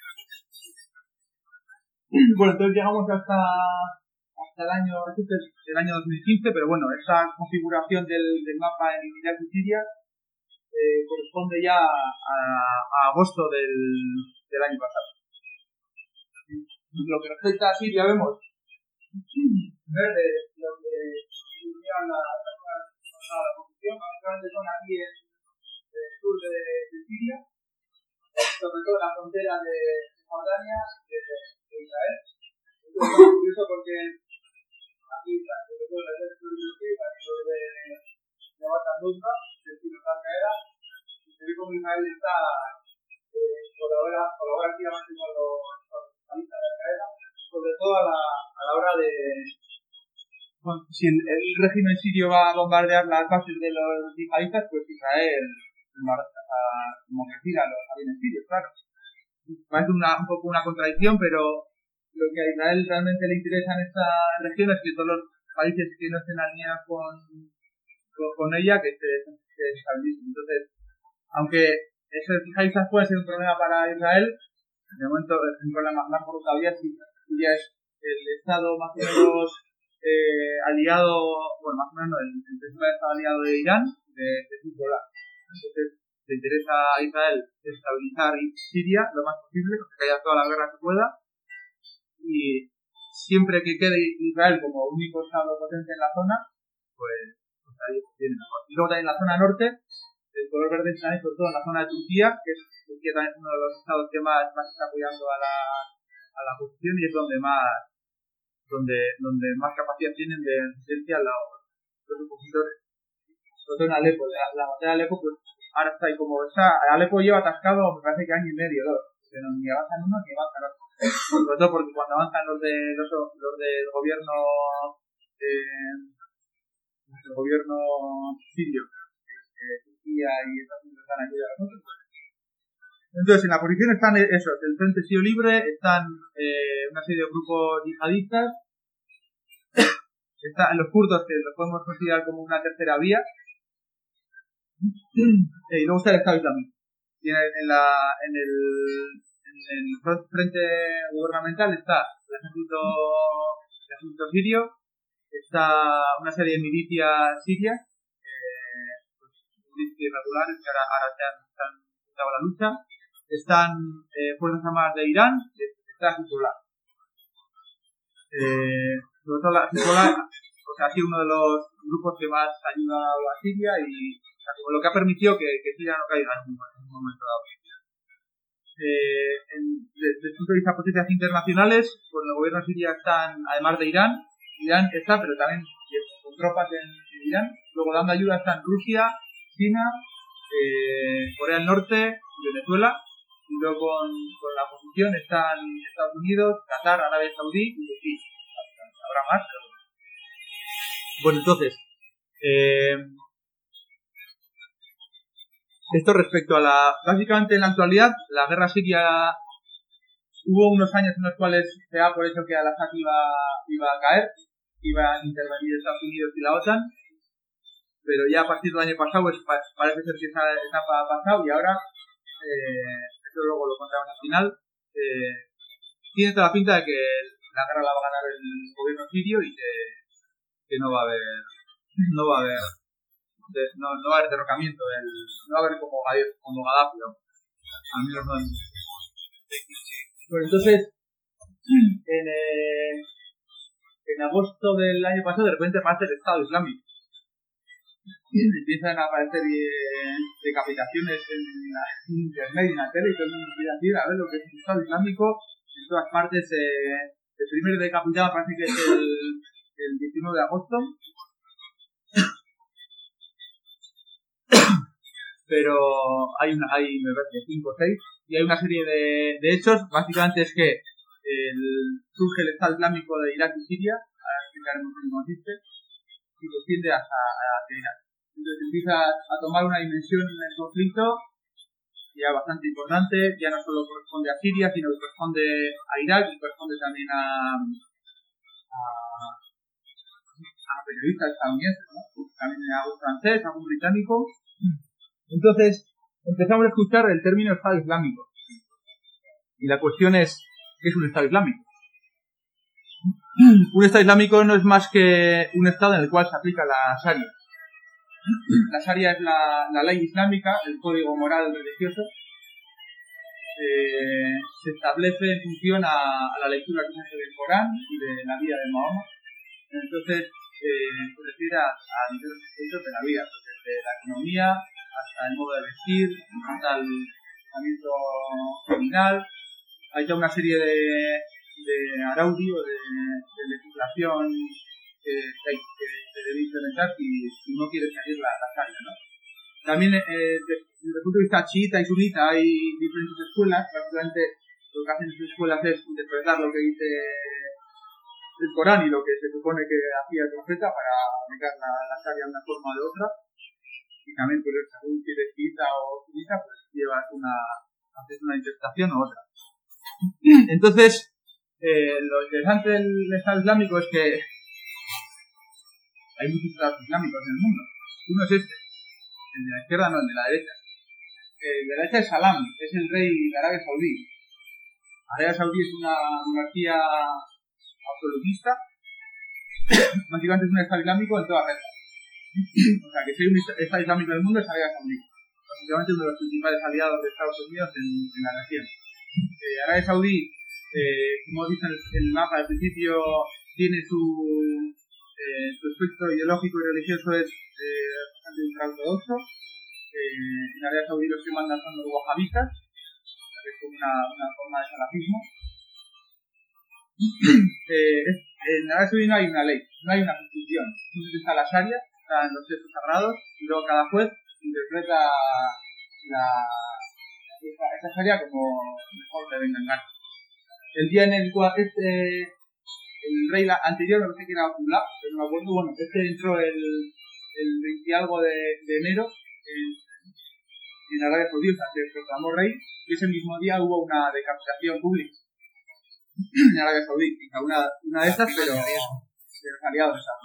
Bueno, entonces llegamos hasta, hasta el año, este el año 2015, pero bueno, esa configuración del, mapa en Irak y Siria eh, corresponde ya a, a agosto del, del, año pasado. Lo que respecta a Siria vemos verde lo que unían la, la, la posición, básicamente son aquí en el sur de, de Siria, sobre todo en la frontera de Jordania de, de, Israel. Es curioso porque aquí sobre todo en el ejército de de de Batandusa, del estilo Al-Qaeda, y se ve como Israel está, eh, colabora, colabora activamente con los, países de Al-Qaeda, sobre todo a la, a la hora de, bueno, si el, el, régimen sirio va a bombardear las bases de los yihadistas, pues Israel como que tira a los aviones sirios, claro. Parece una, un poco una contradicción, pero lo que a Israel realmente le interesa en esta región es que todos los países que no estén alineados con con ella que se, se Entonces, aunque ese yihadistas puede ser un problema para Israel, de momento es un problema más por todavía si ya es el Estado más o menos eh, aliado, bueno, más o menos el, el Estado aliado de Irán, de, de. Entonces, le interesa a Israel estabilizar Siria lo más posible, que haya toda la guerra que pueda, y siempre que quede Israel como único Estado potente en la zona, pues y luego también en la zona norte, el color verde está sobre todo en la zona de Turquía, que es Turquía también es uno de los estados que más, más está apoyando a la, a la oposición y es donde más donde, donde más capacidad tienen de resistencia los, los opositores. Sobre todo en Alepo, la, la batalla de Alepo, pues ahora está ahí como está, Alepo lleva atascado me parece que año y medio, dos, no, ni avanzan uno ni avanzan otro. Sobre todo porque cuando avanzan los de los, los del gobierno eh, el gobierno sirio, eh, Turquía y Estados Unidos están aquí a nosotros. Entonces, en la posición están esos, el Frente Sirio Libre, están eh, una serie de grupos yihadistas, están los kurdos que los podemos considerar como una tercera vía, y luego está el Estado Islámico. En, en, la, en, el, en el frente gubernamental está el ejército, el ejército sirio, está una serie de milicias sirias, eh, pues, irregulares que ahora, ahora se han, la lucha, están eh, Fuerzas Armadas de Irán, está Hezbollah. Eh, Hezbollah, o sea, ha sido uno de los grupos que más ha ayudado a Siria y o sea, como lo que ha permitido que, Siria no caiga en un, en un momento dado. Eh, en, desde el punto de vista de potencias internacionales, pues el gobierno Siria están, además de Irán, Irán está, pero también con tropas en, Irán, Luego dando ayuda están Rusia, China, eh, Corea del Norte, Venezuela. Y luego con, la oposición están Estados Unidos, Qatar, Arabia Saudí y Egipto. Habrá más, pero... Bueno, entonces, eh, esto respecto a la... Básicamente en la actualidad, la guerra siria hubo unos años en los cuales se da por hecho que Al-Assad iba, iba a caer, iba a intervenir Estados Unidos y la OTAN, pero ya a partir del año pasado parece ser que esa etapa ha pasado y ahora, eh, esto luego lo contamos al final, eh, tiene toda la pinta de que la guerra la va a ganar el gobierno sirio y que, que no va a haber no va a haber no, va a haber derrocamiento, del, no va a haber como, como Gaddafi, al menos no. Bueno, entonces, en, eh, en agosto del año pasado, de repente aparece el Estado Islámico. Empiezan a aparecer eh, decapitaciones en, internet y en la tele y todo el mundo quiere decir a ver lo que es el Estado Islámico. En todas partes, eh, el primer decapitado parece que es el, el 19 de agosto. Pero hay una, hay me parece cinco o seis. Y hay una serie de, de hechos. Básicamente es que el, surge el Estado Islámico de Irak y Siria. Ahora explicaremos cómo consiste y desciende hasta, hasta Irak. Entonces empieza a tomar una dimensión en el conflicto ya bastante importante. Ya no solo corresponde a Siria sino que corresponde a Irak y corresponde también a, a a periodistas estadounidenses, ¿no? también a algún francés, a algún británico, entonces, empezamos a escuchar el término Estado Islámico. Y la cuestión es, ¿qué es un Estado Islámico? Un Estado Islámico no es más que un Estado en el cual se aplica la Sharia. La Sharia es la, ley islámica, el código moral religioso. Eh, se establece en función a, la lectura que se hace del Corán y de la vida de Mahoma. Entonces, eh, por decir, a, a niveles de la vida, desde la economía, hasta el modo de vestir, hasta el pensamiento criminal. Hay ya una serie de, de Araudi o de, de legislación que, que, se debe implementar si, si uno quiere salir la, la calle, ¿no? También eh, desde, el punto de vista chiita y sunita hay diferentes escuelas, prácticamente lo que hacen esas escuelas es interpretar lo que dice el Corán y lo que se supone que hacía el profeta para aplicar la, la de una forma o de otra lógicamente pero según si eres o cita, pues llevas una, haces una interpretación u otra. Entonces, eh, lo interesante del Estado Islámico es que hay muchos Estados Islámicos en el mundo. Uno es este, el de la izquierda no, el de la derecha. El de la derecha es Salam, es el rey de Arabia Saudí. Arabia Saudí es una monarquía absolutista. Básicamente es un Estado Islámico en toda regla o sea, que si hay un Estado Islámico del mundo es Arabia Saudí. Básicamente uno de los principales aliados de Estados Unidos en, en la región. Eh, Arabia Saudí, eh, como dice el, el mapa al principio, tiene su, eh, su aspecto ideológico y religioso es eh, bastante ultraortodoxo. Eh, en Arabia Saudí los que mandan son los wahhabitas, que es una, una forma de salafismo. eh, en Arabia Saudí no hay una ley, no hay una constitución, simplemente está la Sharia, en los textos sagrados y luego cada juez interpreta la, esa, esa como mejor le venga en gana. El día en el cual este, el rey anterior, no sé quién era Abdullah, pero no me acuerdo, bueno, este entró el, el 20 algo de, de enero en, en Arabia Saudí, o sea, se proclamó rey, y ese mismo día hubo una decapitación pública en Arabia Saudí, una, una de estas, pero de los aliados de Estados.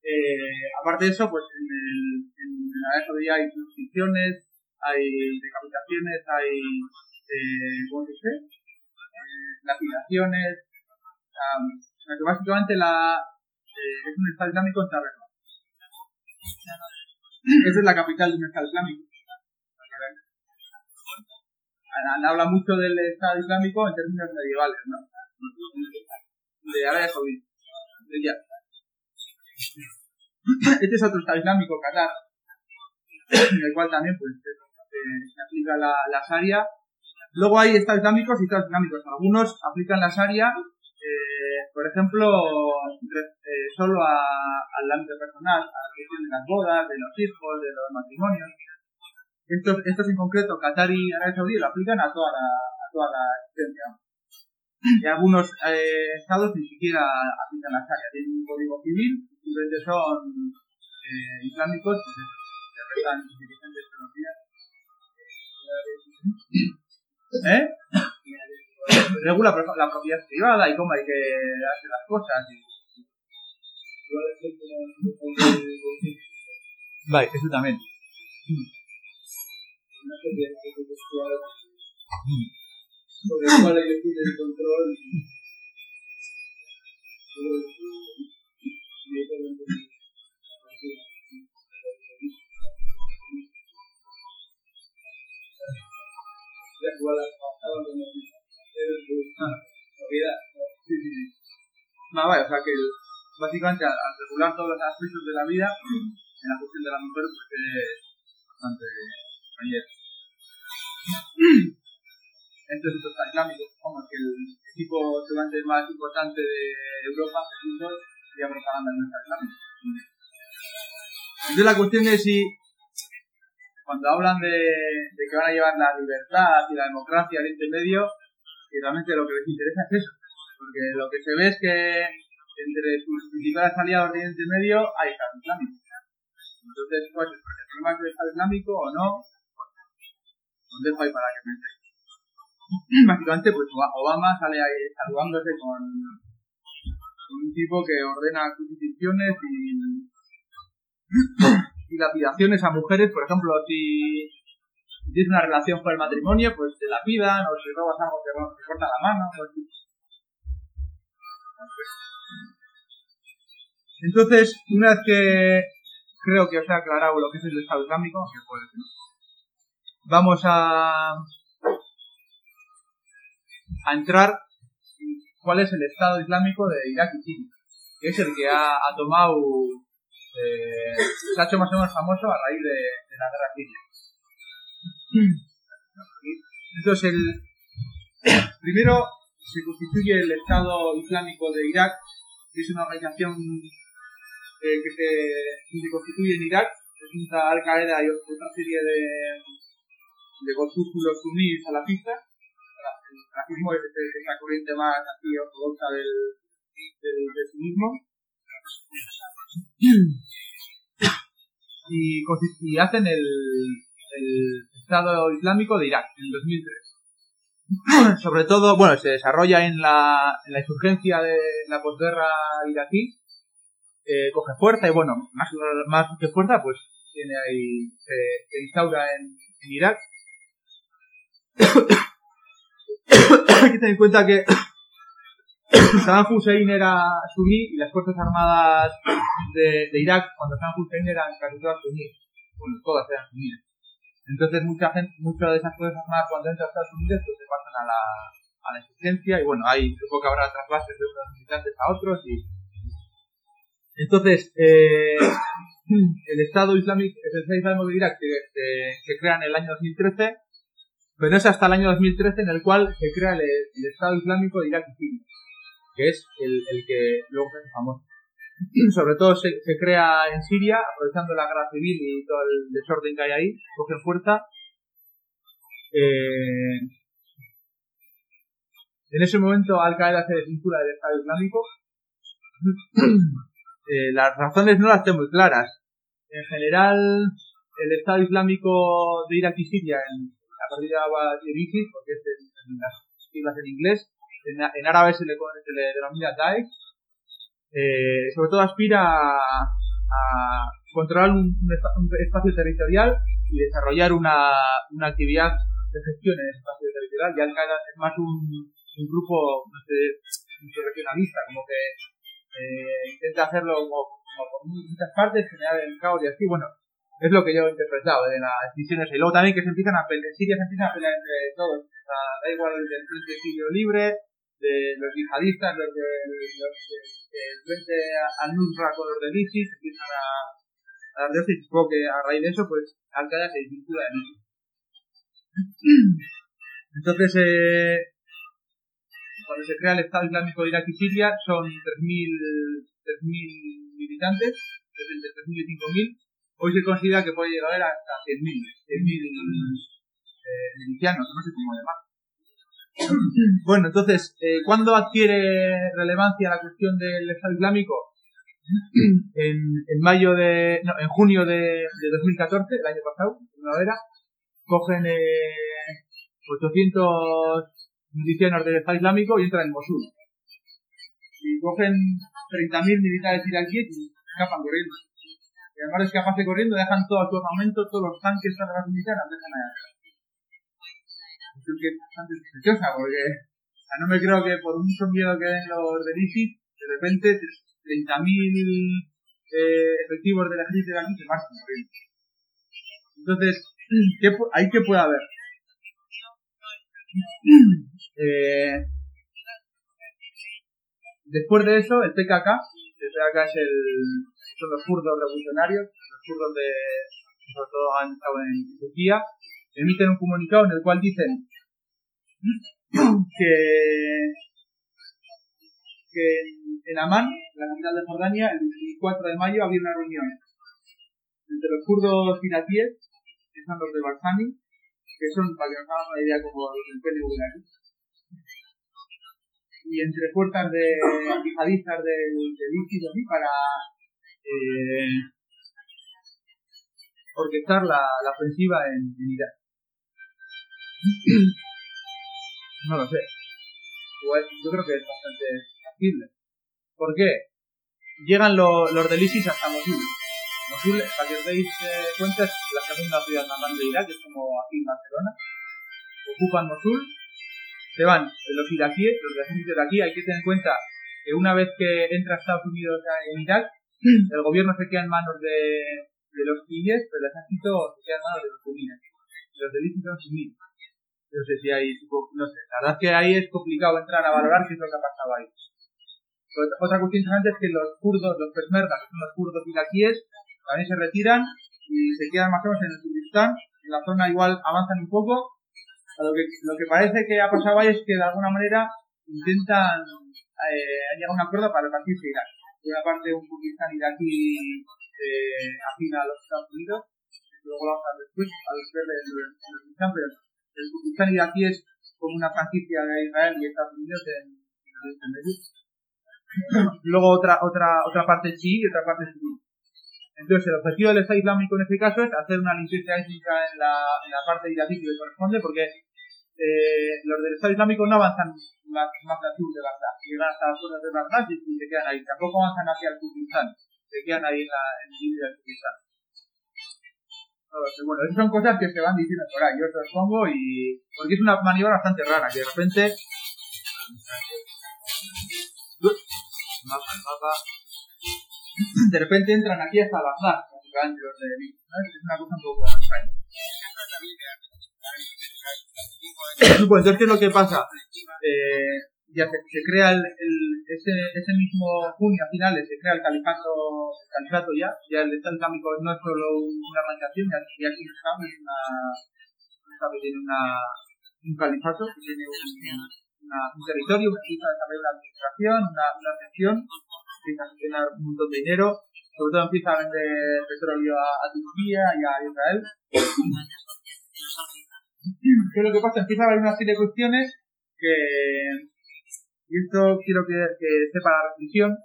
Eh, aparte de eso, pues en, el, en la Saudí hay suscripciones, hay decapitaciones, hay, eh, ¿cómo se dice? Eh, o que básicamente la, eh, es un Estado Islámico en. Esa es la capital de un Estado Islámico. Habla mucho del Estado Islámico en términos medievales, ¿no? De Arabia Saudí. De ya. Este es otro Estado Islámico, Qatar, en el cual también pues, se aplica la, la Sharia. Luego hay Estados Islámicos y Estados Islámicos. Algunos aplican la Sharia, eh, por ejemplo, eh, solo al ámbito personal, a la cuestión de las bodas, de los hijos, de los matrimonios. Estos, estos en concreto, Qatar y Arabia Saudí lo aplican a toda la, a toda la existencia. Y algunos eh, estados ni siquiera aplican la Sharia. Tienen un código civil, simplemente son eh, islámicos, pues se restan dirigentes de los días. ¿Eh? Regula la propiedad privada y cómo hay que hacer las cosas. Y... Vale, eso también. sobre el cual que tener el control. No, vale, o sea que básicamente al, al, regular todos los aspectos de la vida, en la cuestión de la mujer, pues es bastante ayer. Entonces, esto está islámico, como que el equipo seguramente más importante de Europa, el mundo, sería propaganda en nuestra islámica. Entonces la cuestión es si cuando hablan de, que van a llevar la libertad y la democracia al Oriente Medio, y realmente lo que les interesa es eso. Porque lo que se ve es que entre sus principales aliados de Oriente Medio hay Estado Islámico. Entonces, pues, el problema es el Estado Islámico o no, ¿dónde dejo para que pense. Básicamente, pues Obama sale ahí saludándose con, un tipo que ordena crucifixiones y y lapidaciones a mujeres, por ejemplo, si tienes una relación con el matrimonio, pues te lapidan, o si robas algo te, te cortan la mano. Entonces, una vez que creo que os he aclarado lo que es el Estado Islámico, que puede ser, vamos a, a entrar en cuál es el Estado Islámico de Irak y Siria, que es el que ha, ha tomado eh, se más o menos famoso a raíz de, la guerra siria. Entonces, el, primero se constituye el Estado Islámico de Irak, que es una organización eh, que se, constituye en Irak, junta Al Qaeda y otra serie de, de grupúsculos suníes salafistas. El salafismo es, es la corriente más así ortodoxa del, del, del sunismo y, y hacen el, el Estado Islámico de Irak en 2003. Sobre todo, bueno, se desarrolla en la, en la insurgencia de la posguerra iraquí, eh, coge fuerza y bueno, más, más que fuerza, pues tiene ahí, se, se instaura en, en Irak. Hay que tener en cuenta que Saddam Hussein era suní y las Fuerzas Armadas de, Irak, cuando Saddam Hussein eran casi todas suníes. Bueno, todas eran suníes. Entonces, mucha gente, muchas de esas Fuerzas Armadas, cuando entran a Estados Unidos, pues se pasan a la, a la existencia y bueno, hay supongo que habrá trasvases de unos militantes a otros y. Entonces, eh, el Estado Islámico, el Estado Islámico de Irak se, se, se crea en el año 2013 pero es hasta el año 2013 en el cual se crea el, Estado Islámico de Irak y Siria que es el, el que luego hace famoso. Sobre todo se, se, crea en Siria, aprovechando la guerra civil y todo el desorden que hay ahí, coge fuerza. Eh, en ese momento Al Qaeda se desvincula del Estado Islámico. eh, las razones no las tengo muy claras. En general, el Estado Islámico de Irak y Siria, en la partida de ISIS, porque es en, las siglas en inglés, en, árabe se le, se le denomina Daesh, eh, sobre todo aspira a, a controlar un, espacio territorial y desarrollar una, una actividad de gestión en ese espacio territorial. Ya Al-Qaeda es más un, un grupo no sé, regionalista, como que eh, intenta hacerlo como, como por muchas partes, generar el caos y así. Bueno, es lo que yo he interpretado de las decisiones. Y luego también que se empiezan a pelear, en Siria se empiezan a pelear entre todos. O sea, da igual el del Frente Sirio Libre, de los yihadistas, los de, los del frente al Nusra con los del ISIS, empiezan a, a dar y supongo que a raíz de eso, pues Al-Qaeda se ISIS. Entonces, eh, cuando se crea el Estado Islámico de Irak y Siria, son 3.000 3.000 militantes, entre 3.000 y 5.000. Hoy se considera que puede llegar hasta 100.000, 100.000 eh, milicianos, no sé cómo llamar. Bueno, entonces, eh, ¿cuándo adquiere relevancia la cuestión del Estado Islámico? En, en mayo de, no, en junio de, de 2014, el año pasado, primavera, cogen eh, 800 milicianos del Estado Islámico y entran en Mosul. Y cogen 30.000 militares iraquíes y escapan corriendo. Y además de escaparse corriendo, dejan todo su armamento, todos los tanques, todas las militares, dejan ahí atrás. Creo que es bastante sospechosa porque o sea, no me creo que por mucho miedo que den los del ISIS, de repente 30.000 eh, efectivos del ejército iraquí se marchan corriendo. Entonces, ¿qué, ¿ahí qué puede haber? Eh, después de eso, el PKK, el PKK es el, son los kurdos revolucionarios, los kurdos de, sobre todo han estado en Turquía, emiten un comunicado en el cual dicen que, que en Amán, la capital de Jordania, el 24 de mayo había una reunión entre los kurdos iraquíes, que son los de Barzani, que son, para que nos hagamos una idea, como los del PNV de y entre fuerzas de yihadistas ISIS así para eh, orquestar la, ofensiva en, Irak. No lo sé. Yo creo que es bastante factible. ¿Por qué? Llegan lo- los del ISIS hasta Mosul. Mosul, para que os deis eh, cuenta, es la segunda ciudad más grande de Irak, es como aquí en Barcelona. Ocupan Mosul, se van los iraquíes, los del ejército iraquí. Hay que tener en cuenta que una vez que entra Estados Unidos en Irak, el gobierno se queda en manos de, de los chiíes, pero el ejército se queda en manos de los suníes. Los del ISIS son suníes. No sé si hay, no sé, la verdad es que ahí es complicado entrar a valorar qué es lo que ha pasado ahí. Otra- cuestión interesante es que los kurdos, los peshmerga, que son los kurdos iraquíes, también se retiran y se quedan más o menos en el Kurdistán. En la zona igual avanzan un poco. Lo que, lo que parece que ha pasado ahí es que de alguna manera intentan eh, llegar a un acuerdo para repartirse Irak. Una parte un Kurdistán iraquí eh, afín a los Estados Unidos, luego lo vamos a ver después, al ver el, el Kurdistán, pero el Kurdistán iraquí es como una franquicia de Israel y Estados Unidos en, Medio. Luego otra, otra, otra parte chií y otra parte suní. Entonces el objetivo del Estado Islámico en este caso es hacer una limpieza étnica en la, en la parte iraquí que le corresponde porque eh, los del Estado Islámico no avanzan más, más al sur de Bagdad, llegan hasta las zonas de Bagdad y, y se quedan ahí. Tampoco avanzan hacia el Kurdistán, se quedan ahí en, la, en del Kurdistán. Bueno, esas son cosas que se van diciendo por ahí, yo os las pongo y... porque es una maniobra bastante rara, que de repente... De repente entran aquí hasta Bagdad, básicamente los de ¿sabes? Es una cosa un poco extraña. Pues entonces, ¿qué es lo que pasa? Eh, ya se, se crea el, el, ese, ese mismo junio a finales se crea el califato, el califato ya, ya el Estado Islámico no es solo una organización, ya, ya aquí Islam es una, sabe, tiene una, un califato que tiene un, una, un territorio, empieza a desarrollar una administración, una, una gestión, empieza a gestionar un montón de dinero, sobre todo empieza a vender petróleo a, a Turquía y a Israel. ¿Qué es lo que pasa? Empieza a haber una serie de cuestiones que, y esto quiero que, sepa la reflexión,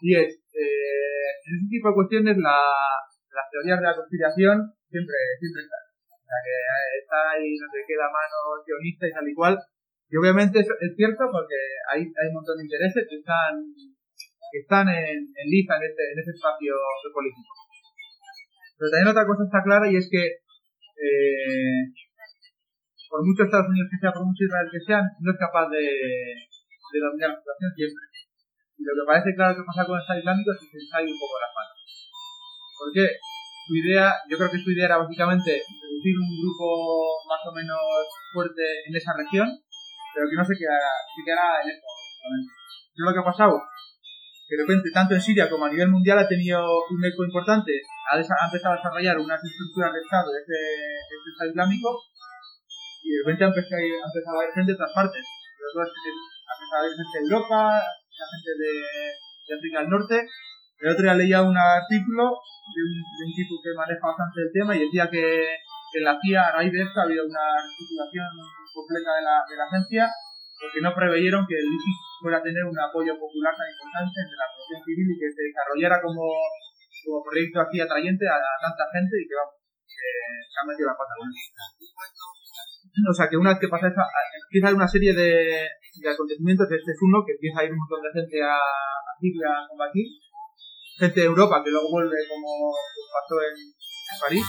y es, eh, en ese tipo de cuestiones la, las teorías de la conspiración siempre, siempre están. O sea, que está ahí, no sé qué, mano sionista y tal y cual. Y obviamente es, es cierto porque hay, hay un montón de intereses que están, que están en, en liza en este, en este espacio político. Pero también otra cosa está clara y es que, eh, por mucho Estados Unidos que sea, por mucho Israel que sea, no es capaz de, dominar la situación siempre. Y lo que parece claro que pasa con el Estado Islámico es que se sale un poco las manos. ¿Por qué? Su idea, yo creo que su idea era básicamente introducir un grupo más o menos fuerte en esa región, pero que no se quedara, se quedara en básicamente. ¿Qué lo que ha pasado? Que de repente, tanto en Siria como a nivel mundial, ha tenido un eco importante, ha, ha empezado a desarrollar unas estructuras de Estado de ese Estado Islámico, y de repente ha empezado, a empezado a haber gente de otras partes. Eh, ha empezado a haber gente de Europa, gente de, de África del Norte. El otro día leía un artículo de un, de un tipo que maneja bastante el tema y decía que, que la CIA, a raíz de esto, ha habido una reestructuración completa de la, de la agencia porque no preveyeron que el ISIS fuera a tener un apoyo popular tan importante entre la población civil y que se desarrollara como, como proyecto aquí atrayente a, a tanta gente y que vamos, que se ha metido la pata con. O sea que una vez que pasa eso, a- empieza una serie de, de acontecimientos, este es uno, que empieza a ir un montón de gente a, Siria a combatir, gente de Europa que luego vuelve como pasó en, en París,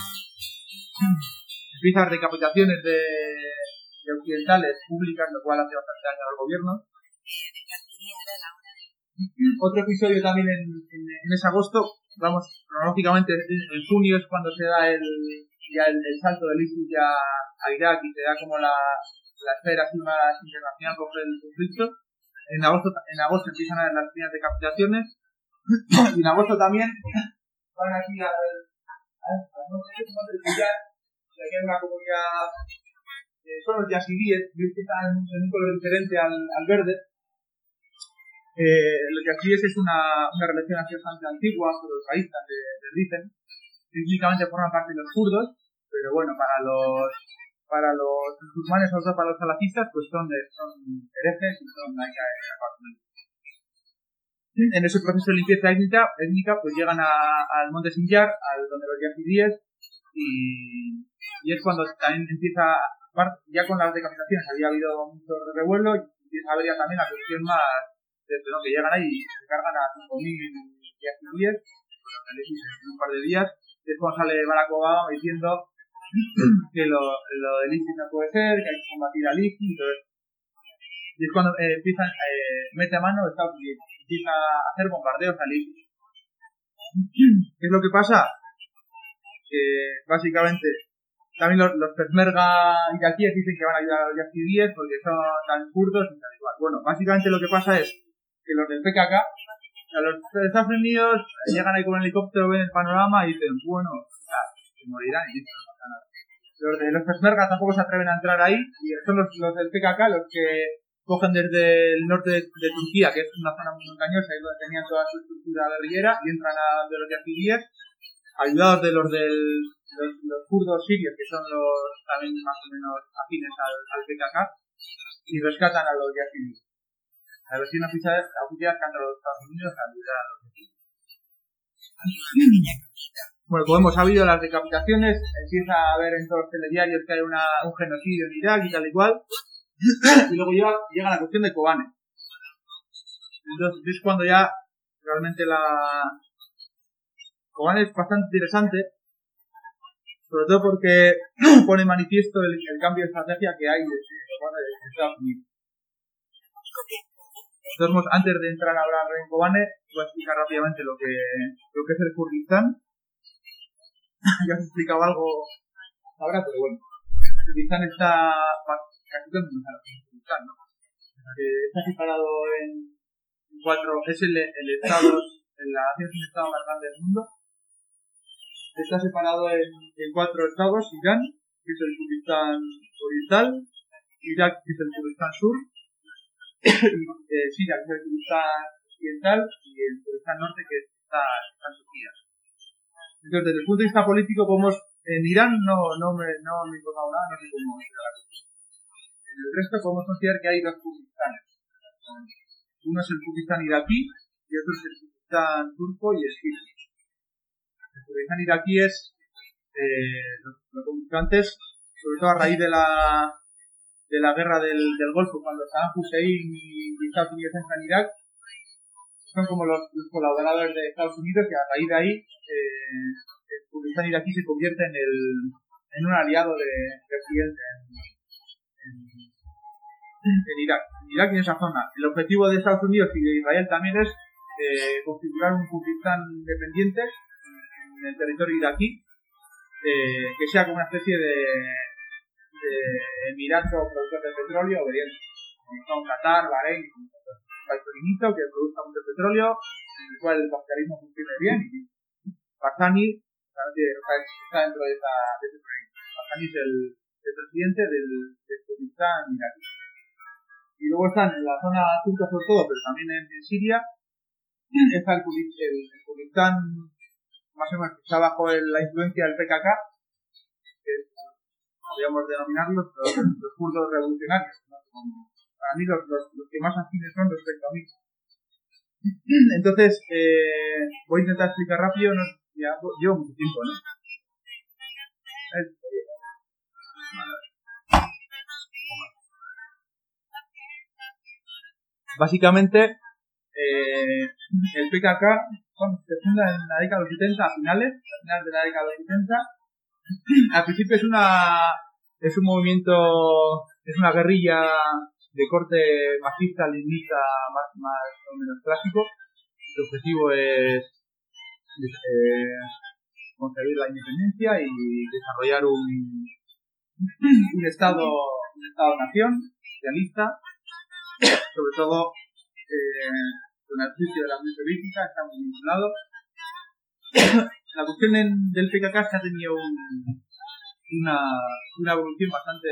empiezan las decapitaciones de, de occidentales públicas, lo cual hace bastante daño al gobierno. Otro episodio también en, en, en ese agosto, vamos, cronológicamente en, en junio es cuando se da el, ya el, salto del ISIS ya a Irak y se da como la, la esfera así más internacional con el conflicto. En agosto, en agosto empiezan a las primeras decapitaciones y en agosto también van aquí al, al, al norte del hay una comunidad son los yazidíes, que están en un color diferente al, al verde. Eh, los yazidíes es una, una religión bastante antigua, por los de, de dicen. Físicamente forman parte de los kurdos, pero bueno, para los para los musulmanes, sobre todo para los salafistas, pues son, de, son herejes y son ahí. En ese proceso de limpieza étnica, étnica pues llegan a, al monte Sinjar, al donde los yazidíes, y, y es cuando también empieza ya con las decapitaciones había habido mucho revuelo y empieza a haber ya también la cuestión más de ¿no? que llegan ahí y se cargan a 5.000 yazidíes en un par de días es cuando sale Barack Obama diciendo que lo, lo del ISIS no puede ser, que hay que combatir al ISIS y todo eso. Y es cuando eh, empiezan, eh, mete a mano Estados Unidos, empieza a hacer bombardeos al ISIS. ¿Qué es lo que pasa? Que básicamente también los, los Peshmerga iraquíes dicen que van a ayudar a los yazidíes porque son tan kurdos y tal igual. Bueno, básicamente lo que pasa es que los del PKK, los Estados llegan ahí con un helicóptero, ven el panorama y dicen, bueno, se morirán y no pasa nada. Los de los Peshmerga tampoco se atreven a entrar ahí y son los, los del PKK los que cogen desde el norte de, Turquía, que es una zona muy montañosa y donde tenían toda su estructura guerrillera, y entran a de los yazidíes, ayudados de los del los, los kurdos sirios, que son los también más o menos afines al, al PKK, y rescatan a los yazidíes. La versión oficial, oficial los Estados Unidos a ayudar a los yazidíes. Bueno, como hemos sabido, las decapitaciones, empieza a ver en todos los telediarios que hay una, un genocidio en Irak y tal y cual, y luego llega, llega la cuestión de Kobane. Entonces es cuando ya realmente la... Kobane es bastante interesante, sobre todo porque pone en manifiesto el, el cambio de estrategia que hay de, de Estados Unidos. Entonces, antes de entrar a hablar en Kobane, voy a explicar rápidamente lo que, lo que es el Kurdistán. ya os he explicado algo ahora, pero bueno. El Kurdistán está casi todo el Kurdistán, ¿no? Eh, está separado en cuatro, es el, el estado, la nación es el estado más grande del mundo. Está separado en, en cuatro estados, Irán, que es el Kurdistán oriental, Irak, que es el Kurdistán sur, eh, Siria, que es el Kurdistán occidental, y el Kurdistán norte, que está, está en Turquía. Entonces, desde el punto de vista político, podemos, en Irán no, no me, no me he informado nada, no sé cómo será la cosa. En el resto podemos considerar que hay dos Kurdistanes. Uno es el Kurdistán iraquí y otro es el Kurdistán turco y sirio. El Kurdistán iraquí es, eh, lo, lo antes, sobre todo a raíz de la, de la guerra del, del Golfo, cuando Saddam Hussein y Estados Unidos entran en Irak, son como los, colaboradores de Estados Unidos y a raíz de ahí eh, el Kurdistán iraquí se convierte en, el, en un aliado de, de Occidente en, en, en, Irak. En Irak y en esa zona. El objetivo de Estados Unidos y de Israel también es eh, configurar un Kurdistán independiente en el territorio iraquí eh, que sea como una especie de, de emirato productor de petróleo obediente. Como Qatar, Bahrein, un país pequeñito que produzca mucho petróleo, en el cual el capitalismo funcione bien. Y Barzani está dentro de, esa, de ese proyecto. Barzani es el, el presidente del, Kurdistán iraquí. Y luego están en la zona turca sobre todo, pero también en, Siria, está el, el, el Kurdistán, más o menos, está bajo la influencia del PKK, que podríamos denominarlos los, los revolucionarios. para mí los, los, que más afines son respecto a mí. Entonces, eh, voy a intentar explicar rápido, no, ya llevo mucho tiempo, ¿no? Básicamente, eh, el PKK bueno, se funda en la década de los 70, a finales, a finales de la década de los 70. Al principio es una es un movimiento, es una guerrilla de corte machista, lingüista, más, más o menos clásico. Su objetivo es eh, conseguir la independencia y desarrollar un, un estado un estado nación socialista sobre todo eh, con el juicio de la Unión Soviética está muy vinculado la cuestión del PKK se ha tenido un, una, una evolución bastante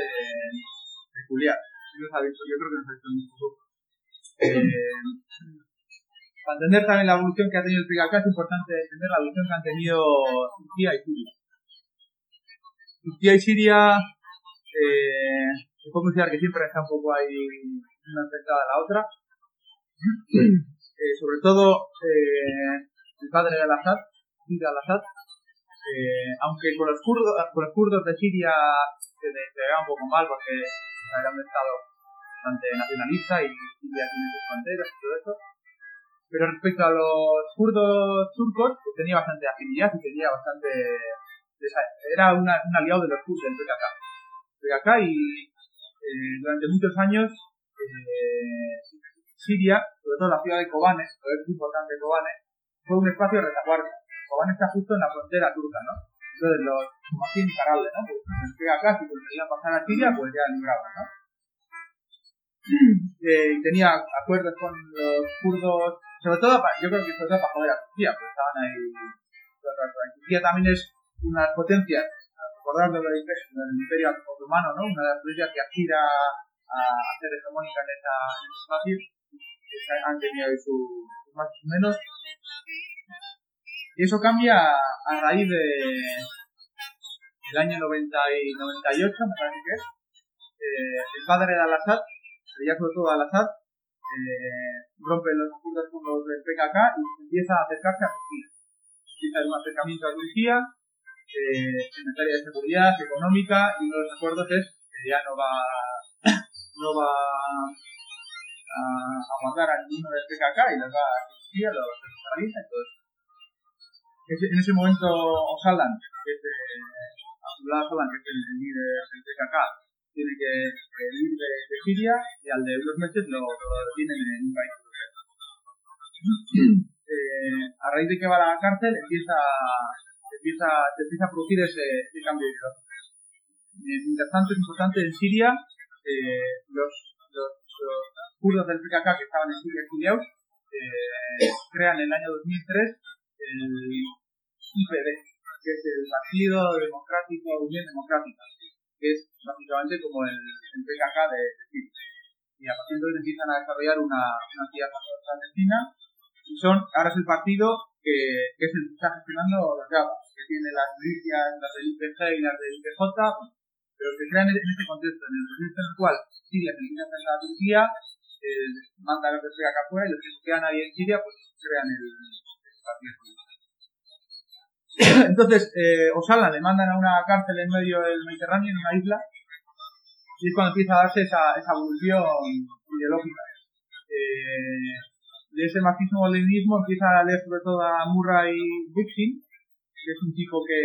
peculiar yo creo que nos ha visto mucho eh, para entender también la evolución que ha tenido el PKK es importante entender la evolución que han tenido Turquía y Siria. Turquía y Siria, eh, se puede considerar que siempre está un poco ahí una enfrentada a la otra. Eh, sobre todo eh, el padre de Al-Assad, Al-Assad, eh, aunque con los kurdos, con los kurdos de Siria se despegaba un poco mal porque era un estado bastante nacionalista y Siria tiene sus fronteras y todo eso pero respecto a los kurdos turcos, pues tenía bastante afinidad y tenía bastante. Era una, un aliado de los kurdos del PKK. PKK y eh, durante muchos años eh, Siria, sobre todo la ciudad de Kobane, que es importante Kobane, fue un espacio de retaguardia. Kobane está justo en la frontera turca, ¿no? Entonces los, como imparables, ¿no? Pues el PKK, si conseguían pasar a Siria, pues ya libraban, ¿no? Eh, tenía acuerdos con los kurdos sobre todo, yo creo que sobre todo para joder a Turquía, porque estaban ahí. Turquía también es una potencia, recordar del Imperio Otomano, ¿no? Una de las potencias que aspira a, ser hegemónica en, esa, en ese espacio, que han tenido sus más o menos. Y eso cambia a raíz de el año 90 y 98, me parece que es. Eh, el padre de Al-Assad, ya sobre todo Al-Assad, eh, rompe los acuerdos con los del PKK y empieza a acercarse a Turquía. Empieza un acercamiento a Turquía eh, en materia de seguridad económica y uno de los acuerdos es que ya no va, no va a, a guardar a ninguno del PKK y los va a Turquía, los todo eso. En ese momento Ocalan, que es Abdullah Ocalan, que es el líder del PKK, tiene que ir de, de, Siria y al de unos meses lo, lo tienen en un país. Eh, a raíz de que va a la cárcel empieza empieza se empieza a producir ese, ese cambio ideológico. Eh, mientras tanto es importante en Siria eh, los, los, los, kurdos del PKK que estaban en Siria exiliados eh, crean en el año 2003 el IPD que es el Partido Democrático Unión Democrática que es básicamente como el, el PKK de, Chile. Y a partir de hoy empiezan a desarrollar una, una actividad clandestina y son, ahora es el partido que, que es el que está gestionando las llaves, que tiene las milicias, las del IPG y las del IPJ, pero se crean en este contexto, en el contexto en el cual Siria se quiere hacer la Turquía, eh, manda a los acá afuera y los que se quedan ahí en Siria pues crean el. Entonces, eh, Osala le mandan a una cárcel en medio del Mediterráneo, en una isla, y es cuando empieza a darse esa, esa evolución ideológica. Eh, de ese marxismo-leninismo empieza a leer sobre todo a Murray Bookchin, que es un tipo que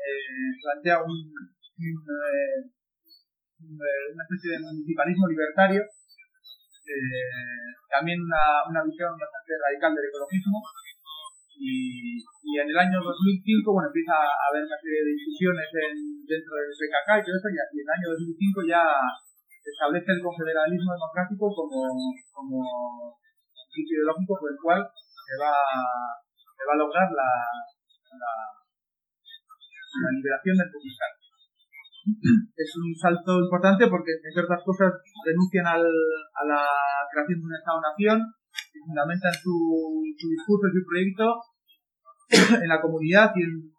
eh, plantea un, un, eh, eh, una especie de municipalismo libertario, eh, también una, una visión bastante radical del ecologismo, y, y en el año 2005, bueno, empieza a haber una serie de discusiones en, dentro del PKK y todo eso, y en el año 2005 ya se establece el confederalismo democrático como, como sitio ideológico por el cual se va, se va a lograr la, la, la liberación del Kurdistán. Es un salto importante porque, entre otras cosas, denuncian al, a la creación de un Estado-nación y fundamentan su, su discurso y su proyecto en la comunidad y en,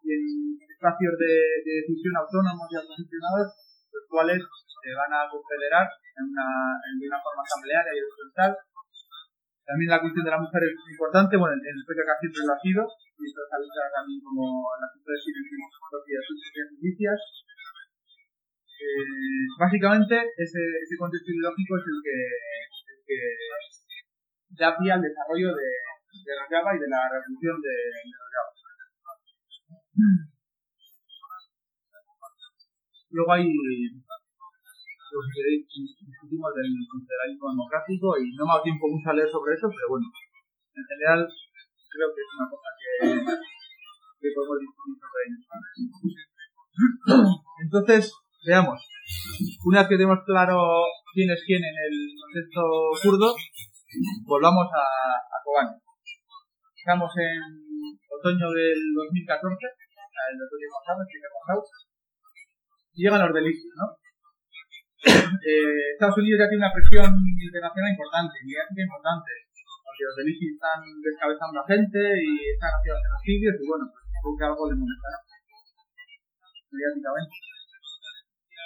espacios de, decisión autónomos y autogestionados, los cuales se van a confederar en una, en una forma asamblearia y horizontal. También la cuestión de la mujer es importante, bueno, en el PKK siempre lo ha sido, y esto se también como la cuestión de propias justicias. Eh, básicamente, ese, ese contexto ideológico es el que, da pie al desarrollo de, de Rojava y de la revolución de, de Rojava. Luego hay, lo que discutimos del confederalismo democrático y no me ha dado tiempo mucho a leer sobre eso, pero bueno, en general creo que es una cosa que, que podemos discutir sobre ello. Entonces, veamos, una vez que tenemos claro quién es quién en el contexto kurdo, volvamos a, a Kobane. Estamos en otoño del 2014, el otoño pasado, el primer pasado, y llegan los delicios, ¿no? eh, Estados Unidos ya tiene una presión internacional importante, migración importante, porque los delicios están descabezando a gente y están haciendo genocidios, y bueno, pues creo que algo les molestará mediáticamente.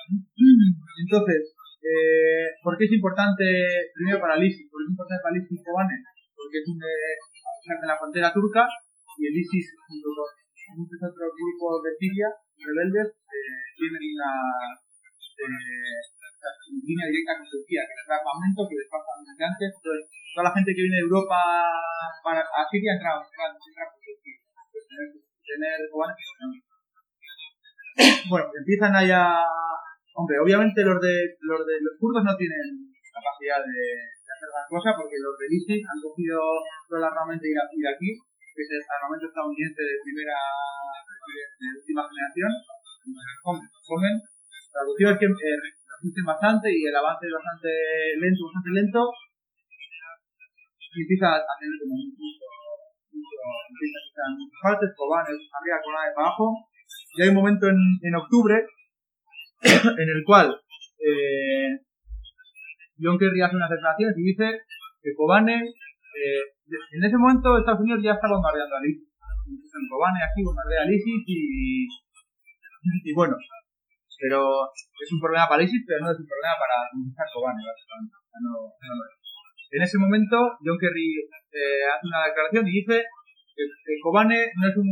Entonces, eh, ¿por qué es importante primero para ISIS? ¿Por qué es importante para ISIS Kobane? Porque es un, eh, de la frontera turca y el ISIS junto con muchos otros grupos de Siria rebeldes eh, tienen una eh, línea directa con Turquía, que les da armamento, que les pasa migrantes. Entonces, toda la gente que viene de Europa para, a Siria entra, por Turquía. Tener, tener bueno, empiezan allá. Hombre, obviamente los de los de los kurdos no tienen capacidad de, hacer gran cosa porque los de ISIS han cogido todo el armamento iraquí, que es el armamento estadounidense de primera de, última generación, comen. traducción es que eh, resisten bastante y el avance es bastante lento, bastante lento, y empieza a tener como un punto, empieza a muchas partes, cobanes arriba, cobanes abajo, y hay un momento en, en octubre en el cual eh, John Kerry hace unas declaraciones y dice que Kobane, eh, en ese momento Estados Unidos ya está bombardeando a ISIS. En Kobane aquí bombardea a ISIS y, y bueno, pero es un problema para ISIS, pero no es un problema para conquistar Kobane, básicamente. En ese momento John Kerry eh, hace una declaración y dice que, que Kobane no es un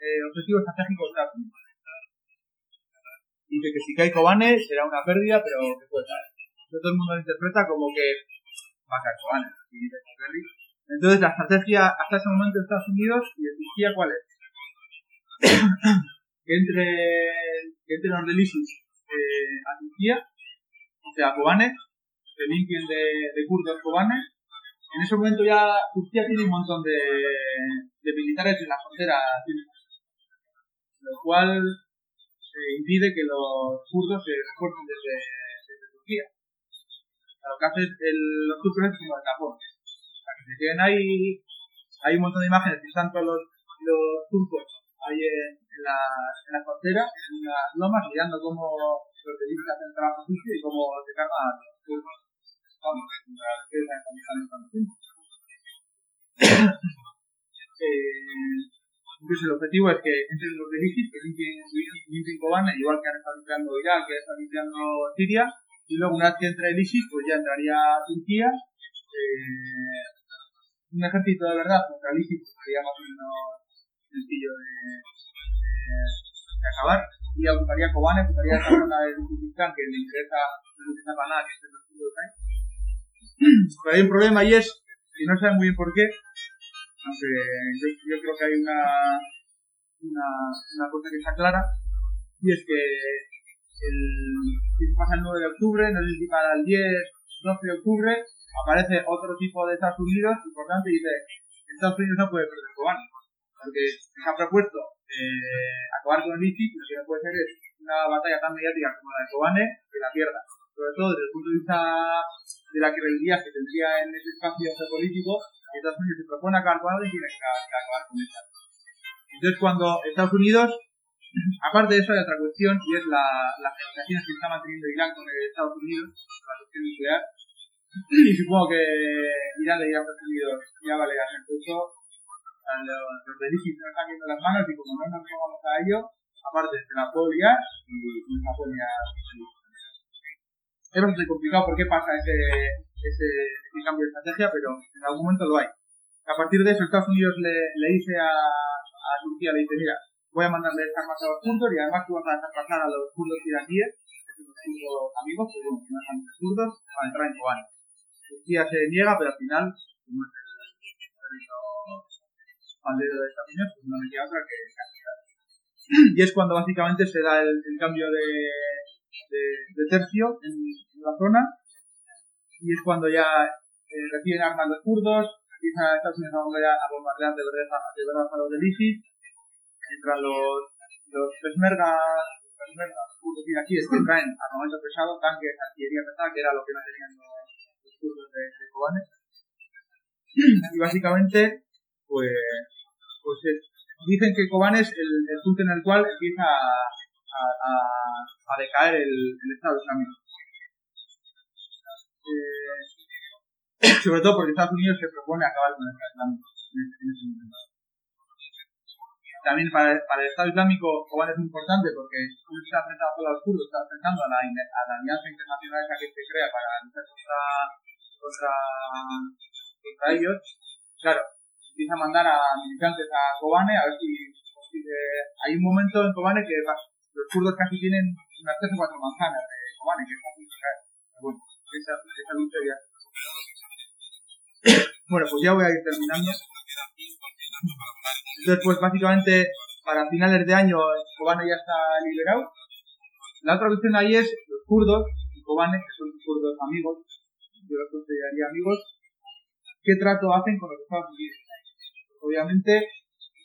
eh, objetivo estratégico de Estados Unidos. Dice que si cae Kobane será una pérdida, pero que puede ser. Todo el mundo lo interpreta como que va a caer Kobane. Entonces la estrategia hasta ese momento de Estados Unidos y de Turquía, ¿cuál es? que entre, que entre los delicios eh, a Turquía, o sea, a Kobane, se limpien de, de kurdos Kobane. En ese momento ya Turquía tiene un montón de, de militares en la frontera lo cual impide que los kurdos se refuercen desde, Turquía. lo que hace el, los turcos es como el queden ahí, hay un montón de imágenes que están todos los, turcos ahí en, la, en la frontera, en las lomas, mirando cómo los delitos hacen el trabajo sucio y cómo se cargan a los turcos. Vamos, que están entonces el objetivo es que entre los de ISIS, que limpien, limpien Kobane, igual que han estado limpiando Irak, que han estado limpiando Siria, y luego una vez que entre el ISIS, pues ya entraría Turquía. Eh, un ejército de verdad contra el ISIS pues, sería más o menos sencillo de, acabar. Y ocuparía Kobane, ocuparía esa zona de Kurdistán que le interesa, no interesa para nada, que es el de Pero hay un problema y es, y no saben muy bien por qué, yo, yo creo que hay una, una, cosa que está clara, y es que el, si pasa el 9 de octubre, no sé si para el 10, 12 de octubre, aparece otro tipo de Estados Unidos, importante, y dice, Estados Unidos no puede perder Kobane, porque se ha propuesto eh, acabar con el ISIS, lo que no puede ser es una batalla tan mediática como la de Kobane, que la pierda. Sobre todo desde el punto de vista de la credibilidad que tendría en ese espacio geopolítico, Estados Unidos se propone acabar con algo y tiene que acabar con esta. Entonces, cuando Estados Unidos, aparte de eso, hay otra cuestión y es la, las negociaciones que está manteniendo Irán con Estados Unidos, la cuestión nuclear. Y supongo que Irán le dirá recibido, ya vale, ya se puso a los, de Lisi se nos están viendo las manos y como no nos pongamos a ello, aparte se la liar y, y no puedo liar. Es bastante complicado por qué pasa ese, ese, cambio de estrategia, pero en algún momento lo hay. A partir de eso, Estados Unidos le, le dice a, a Turquía, le dice, mira, voy a mandarle armas a los kurdos y además tú vas a pasar a los kurdos iraquíes, que son los kurdos amigos, que bueno, no son kurdos, para entrar en Kobane. Turquía se niega, pero al final, como es el permiso bandero de Estados Unidos, pues no le queda otra que aceptar. Y es cuando básicamente se da el, cambio de, de, tercio en la zona y es cuando ya eh, reciben armas los kurdos, empiezan a Estados Unidos a bombardear, de verdad, de verdad a los del ISIS, entran los, los Peshmerga, los Peshmerga, los kurdos iraquíes que traen armamento pesado, tanques, artillería pesada, que era lo que no tenían los, kurdos de, de Kobane. Y básicamente, pues, pues es- dicen que Kobane es el, el punto en el cual empieza a, a, a, a decaer el, el Estado Islámico. Eh, sobre todo porque Estados Unidos se propone acabar con el Estado Islámico en ese, ese momento. También para, el Estado Islámico Kobane es importante porque no está enfrentado solo a los kurdos, está enfrentando a la, alianza internacional esa que se crea para luchar contra, contra, ellos. Claro, empieza a mandar a militantes a Kobane a ver si consigue... Hay un momento en Kobane que los kurdos casi tienen unas tres o cuatro manzanas de Kobane, que es fácil bueno, esa, esa lucha ya... Bueno, pues ya voy a ir terminando. Entonces, pues básicamente, para finales de año, Kobane ya está liberado. La otra cuestión ahí es los kurdos y Kobane, que son kurdos amigos, yo los consideraría amigos, ¿qué trato hacen con los Estados Unidos? Obviamente,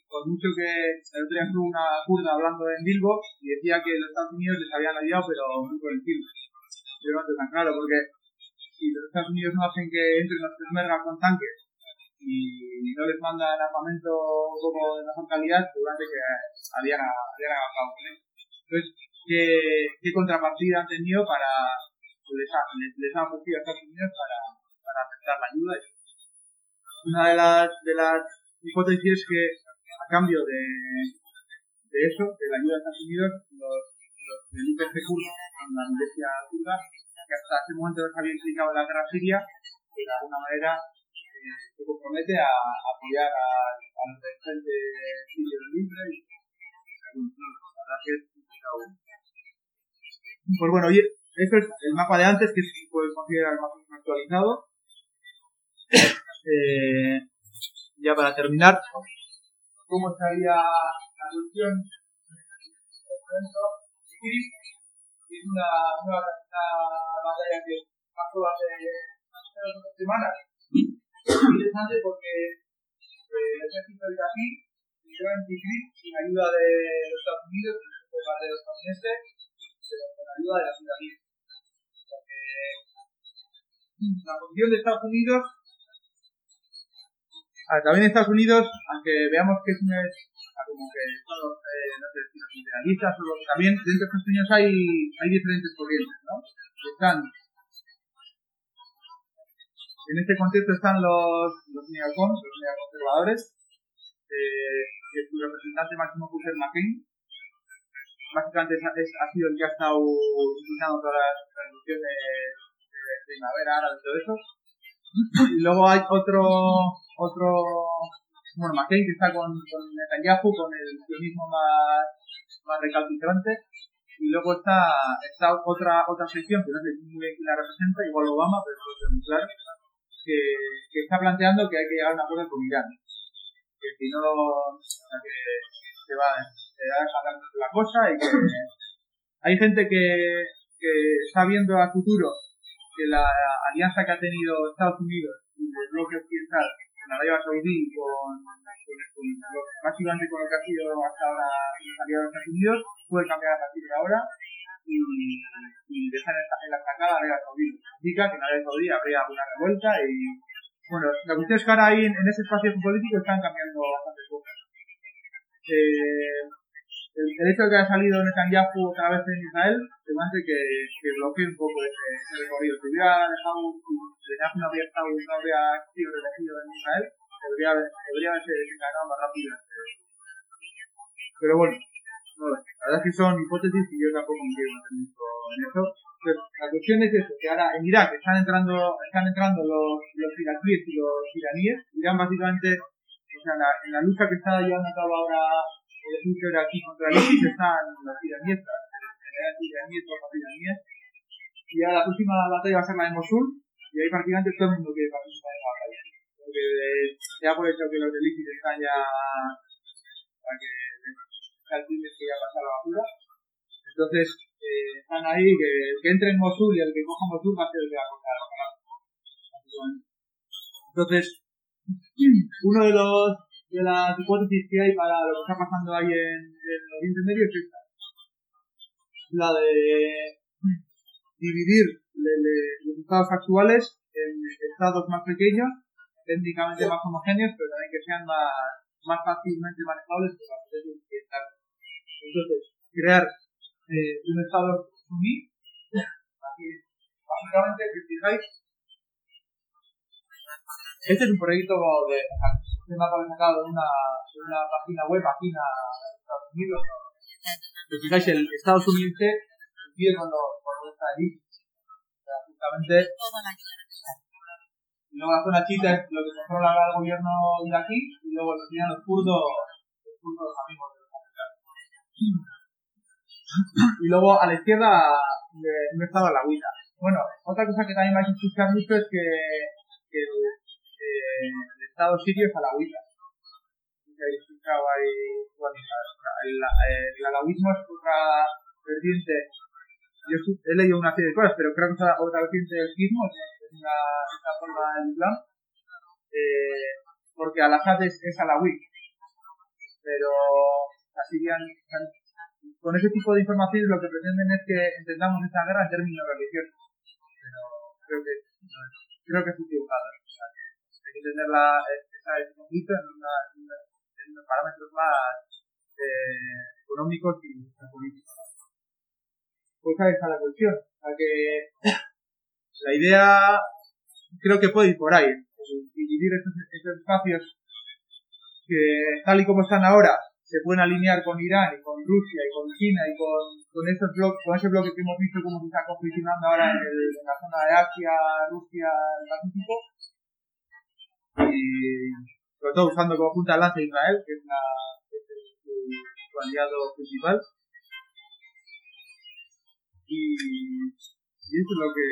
por mucho que el otro día una kurda hablando en Bilbo y decía que los Estados Unidos les habían ayudado, pero muy por encima. Yo no tan claro, porque si los Estados Unidos no hacen que entren los Peshmerga con tanques y no les mandan armamento como de mejor calidad, seguramente que habían, habían avanzado con. Entonces, ¿qué, contrapartida han tenido para, les, les, les han ofrecido a Estados Unidos para, para aceptar la ayuda? Una de las, de las hipótesis es que a cambio de, de eso, de la ayuda de Estados Unidos, los, con la iglesia kurda, que hasta ese momento no se había implicado en la guerra siria, que de alguna manera eh, se compromete a apoyar a, los del Frente Sirio Libre y la verdad que es complicado. Pues bueno, y esto es el mapa de antes que se puede considerar más actualizado. Eh, ya para terminar, ¿cómo estaría la cuestión? Es una una batalla que pasó hace hace dos semanas. Es interesante porque eh, el ejército iraquí entró en Tikrit sin ayuda de los Estados Unidos, de los estadounidenses, pero con ayuda de las iraquíes. La posición de Estados Unidos Ah, también Estados Unidos, aunque veamos que es un como que son los, eh, los imperialistas o los, también dentro de Unidos hay, hay diferentes corrientes, ¿no? Están en este contexto están los, los neocons, los neoconservadores, eh, su representante máximo el McCain. Básicamente es, ha sido el que ha estado impulsando todas las revoluciones de, de primavera, árabe y todo eso. Y luego hay otro, otro, bueno, McCain que está con, con Netanyahu, con el sionismo más, más recalcitrante. Y luego está, está otra, otra sección que no sé muy bien quién la representa, igual Obama, pero no lo sé muy claro, que, que está planteando que hay que llegar a un acuerdo con Irán. Que si no, o sea, que se va, se va la cosa y que hay gente que, que está viendo a futuro que la alianza que ha tenido Estados Unidos y el bloque occidental Arabia Saudí con, con, con lo- básicamente con lo que ha sido hasta ahora los aliados de Estados Unidos puede cambiar a partir de ahora y, y dejar en la, en la estacada a Arabia Saudí. Significa que en Arabia Saudí habría una revuelta y bueno, la cuestión es que ahora ahí en, en ese espacio político están cambiando bastantes cosas. Eh, el, hecho de que haya salido Netanyahu otra vez en Israel, se me hace que, que bloquee un poco ese, recorrido. Si hubiera dejado, Netanyahu no estado, no habría sido elegido en Israel, podría, podría haberse desencadenado más rápido. Pero bueno, no, la verdad es que son hipótesis y yo tampoco me quiero meter en eso. Pero la cuestión es eso, que ahora en Irak están entrando, están entrando los, los iraquíes y los iraníes. Irán básicamente, o sea, la, en la lucha que está llevando a cabo ahora el ejército iraquí contra el ISIS están los iraníes, los generales iraníes, los iraníes. Y ahora la próxima batalla va a ser la de Mosul, y ahí prácticamente todo el mundo quiere participar en la batalla. Porque ya por hecho que los del ISIS están ya para que calcules que ya pasa la basura. Entonces, eh, están ahí, que el que entre en Mosul y el que coja Mosul va a ser el que va a cortar la Entonces, uno de los de las hipótesis que hay para lo que está pasando ahí en, en Oriente Medio es esta. La de dividir los estados actuales en estados más pequeños, técnicamente más homogéneos, pero también que sean más, más fácilmente manejables por la potencia occidental. Entonces, crear eh, un estado suní, básicamente, que fijáis, este es un proyecto de este mapa lo he sacado de una, de una página web, página de Estados Unidos. Si fijáis, el Estados Unidos empieza cuando, cuando está allí. Justamente. Y luego la zona chita es lo que controla el gobierno iraquí, y luego lo tienen los kurdos, los kurdos los amigos de los americanos. Y luego a la izquierda no estaba la agüita. Bueno, otra cosa que también vais a escuchar mucho es que, que eh, el Estado sirio es alawita. habéis escuchado ahí, bueno, el, alawismo es otra vertiente. Yo he leído una serie de cosas, pero creo que es otra vertiente del ismo, es una, forma del Islam, eh, porque Al-Assad es, es. Pero la Siria, con ese tipo de informaciones lo que pretenden es que entendamos esta guerra en términos religiosos. Pero creo que, creo que es equivocada que entender la, ese conflicto en, una, en, parámetros más eh, económicos y políticos. Pues ahí está la cuestión. O sea que la idea creo que puede ir por ahí. Dividir estos, estos espacios que tal y como están ahora se pueden alinear con Irán y con Rusia y con China y con, con esos bloques, con ese bloque que hemos visto como se está confliccionando ahora en la zona de Asia, Rusia, el Pacífico, y sobre todo usando de lanza Israel, que es, la, que es su, aliado principal. Y, y eso es lo que,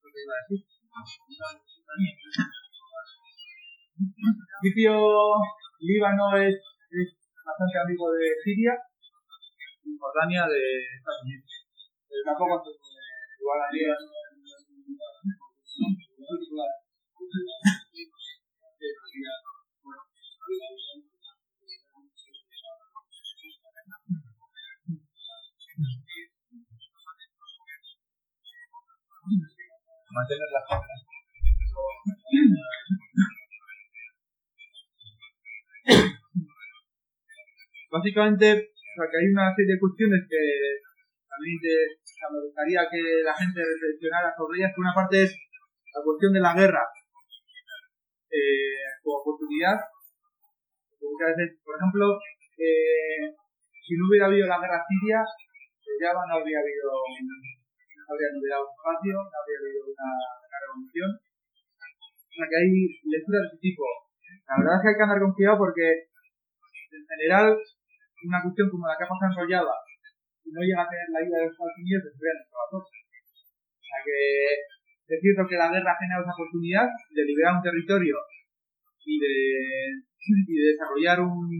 lo que iba a decir. Sitio Líbano es, es bastante amigo de Siria y Jordania de Estados Unidos. Tampoco es igual a Líbano. Básicamente, o sea, que hay una serie de cuestiones que a mí te, me gustaría que la gente reflexionara sobre ellas. Por una parte es la cuestión de la guerra, eh, como oportunidad. Muchas veces, por ejemplo, eh, si no hubiera habido la guerra siria, ya no habría habido, no habría un espacio, no habría habido una, una revolución. O sea que hay lecturas de ese tipo. La verdad es que hay que andar con cuidado porque, en general, una cuestión como la que ha pasado en si no llega a tener la ayuda de los Estados Unidos, se en O sea que es cierto que la guerra genera esa oportunidad de liberar un territorio y de, y de desarrollar un,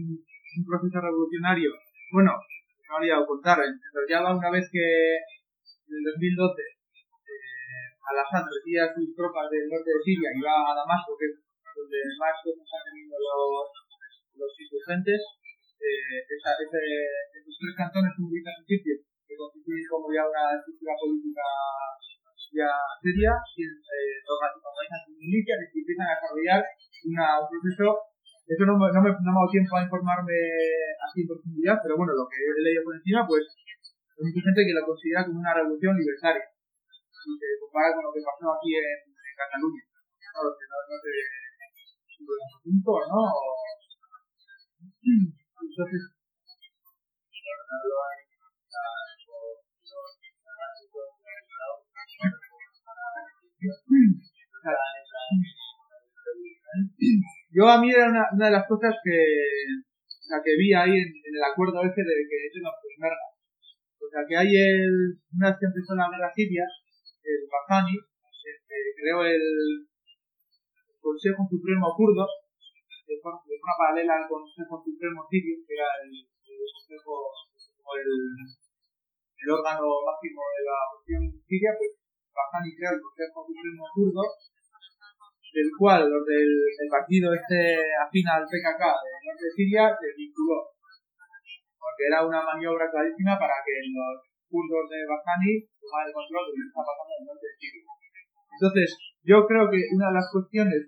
proceso revolucionario. Bueno, no había dado contar, desarrollaba una vez que en el 2012 eh, Al-Assad retira sus tropas del norte de Siria y va a Damasco, que es donde más cosas están teniendo los, los insurgentes. Eh, esa, ese, esos tres cantones comunican un sitio que constituyen como ya una estructura política ya seria, eh, organizan milicias y empiezan a desarrollar una, un proceso Eso no, no, me, no me ha dado tiempo a informarme así en profundidad, pero bueno, lo que he leído por encima, pues hay mucha gente que lo considera como una revolución libertaria. Y se compara con lo que pasó aquí en, en Cataluña. No, no, no sé, punto, ¿no? Yo a mí era una, de las cosas que, la que vi ahí en, el acuerdo ese de que es una merda. O sea, que hay el, una vez que empezó la guerra siria, el Bahani, este, creó el Consejo Supremo Kurdo, de forma, paralela al Consejo Supremo Sirio, que era el, Consejo, como el, órgano máximo de la cuestión siria, pues Bahani crea el Consejo Supremo Kurdo, del cual los del el partido este afín al PKK de norte de Siria se vinculó. Porque era una maniobra clarísima para que los kurdos de Bahani tomaran el control de lo que está pasando en el norte de Siria. Entonces, yo creo que una de las cuestiones,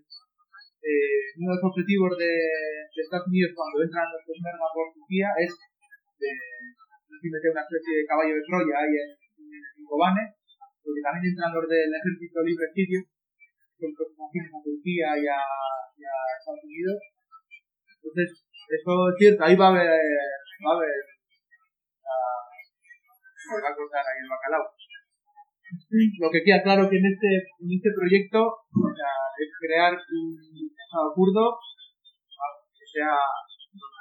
eh, uno de los objetivos de, Estados Unidos cuando entran los Peshmerga por Turquía es de, de meter una especie de caballo de Troya ahí en, en Kobane, porque también entran los del ejército libre sirio a Turquía y a, Estados Unidos. Entonces, eso es cierto, ahí va a haber, va a haber, se va a cortar ahí el bacalao. Lo que queda claro que en este, en este proyecto es crear un Estado kurdo que sea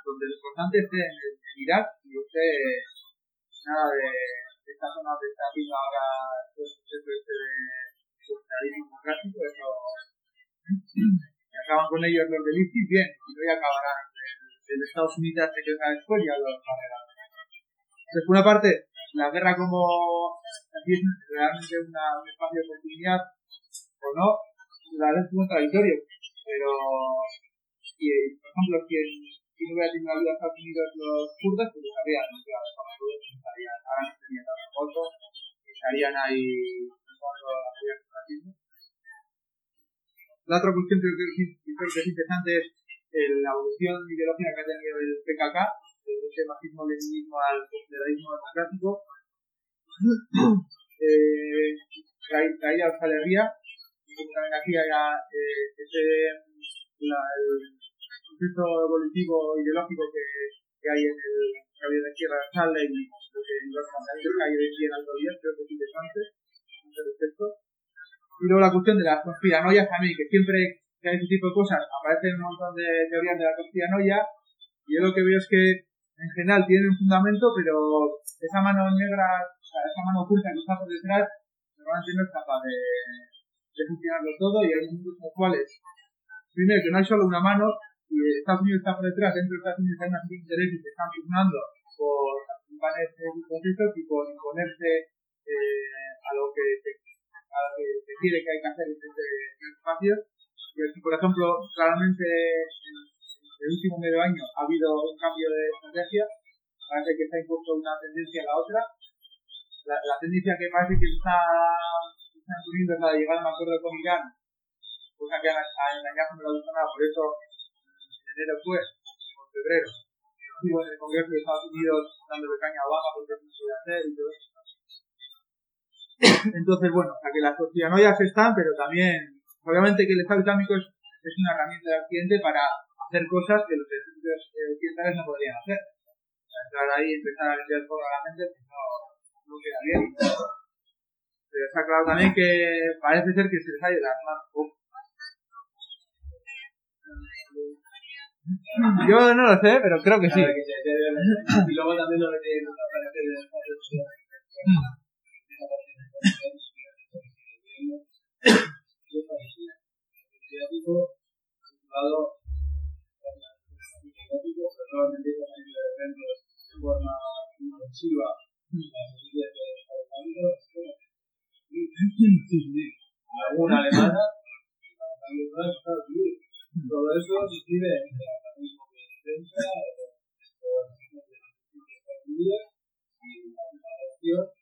donde lo importante esté en, Irak y esté nada de, de esta zona que está haciendo ahora el proceso este de socialismo democrático, eso acaban con ellos los del ISIS, bien, y hoy acabarán el, Estados Unidos que queda después ya los barrerán. Entonces, por una parte, la guerra como aquí es realmente una, un espacio de oportunidad o no, la verdad es contradictorio, pero y, por ejemplo, quien, quien no hubiera tenido ayuda a Estados Unidos los kurdos, pues estarían, estarían, ahora no serían tan remotos, estarían ahí la otra cuestión que creo que es interesante es la evolución ideológica que ha tenido el PKK, desde ese marxismo-leninismo al federalismo democrático. eh, traía a Ría, y también aquí haya eh, ese, la, el proceso evolutivo ideológico que, que hay en el cambio de izquierda de Sale y lo que hay hoy en Alto creo que es interesante respecto. Y luego la cuestión de las conspiranoias también, que siempre que hay ese tipo de cosas aparecen un montón de teorías de la conspiranoia. Y yo lo que veo es que en general tienen un fundamento, pero esa mano negra, o sea, esa mano oculta que está por detrás, normalmente no es capaz de, de funcionarlo todo. Y hay muchos los cuales, primero, que no hay solo una mano, y Estados Unidos está por detrás, dentro de Estados Unidos hay unos intereses que están funcionando por participar en estos y por imponerse eh, a lo que se, a lo que se quiere que hay que hacer en este espacio. Y por ejemplo, claramente en el último medio año ha habido un cambio de estrategia, parece que se ha impuesto una tendencia a la otra. La, la tendencia que parece que está, está ocurriendo es la de llegar a un acuerdo con Irán, cosa que a, a engañarse no le gusta nada, por eso en enero fue, en febrero, estuvo en el Congreso de Estados Unidos dándole caña a Obama porque no se hacer y todo eso. Entonces, bueno, o sea que las conspiranoias están, pero también, obviamente que el Estado Islámico es, es una herramienta de accidente para hacer cosas que los ejércitos occidentales no podrían hacer. O sea, entrar ahí y empezar a vender fuego a la gente, pues no, no queda bien. Pero está claro también que parece ser que se les ha ido las manos. Yo no lo sé, pero creo que sí. Y luego también lo que alguna alemana todo eso se escribe en mecanismo de defensa y la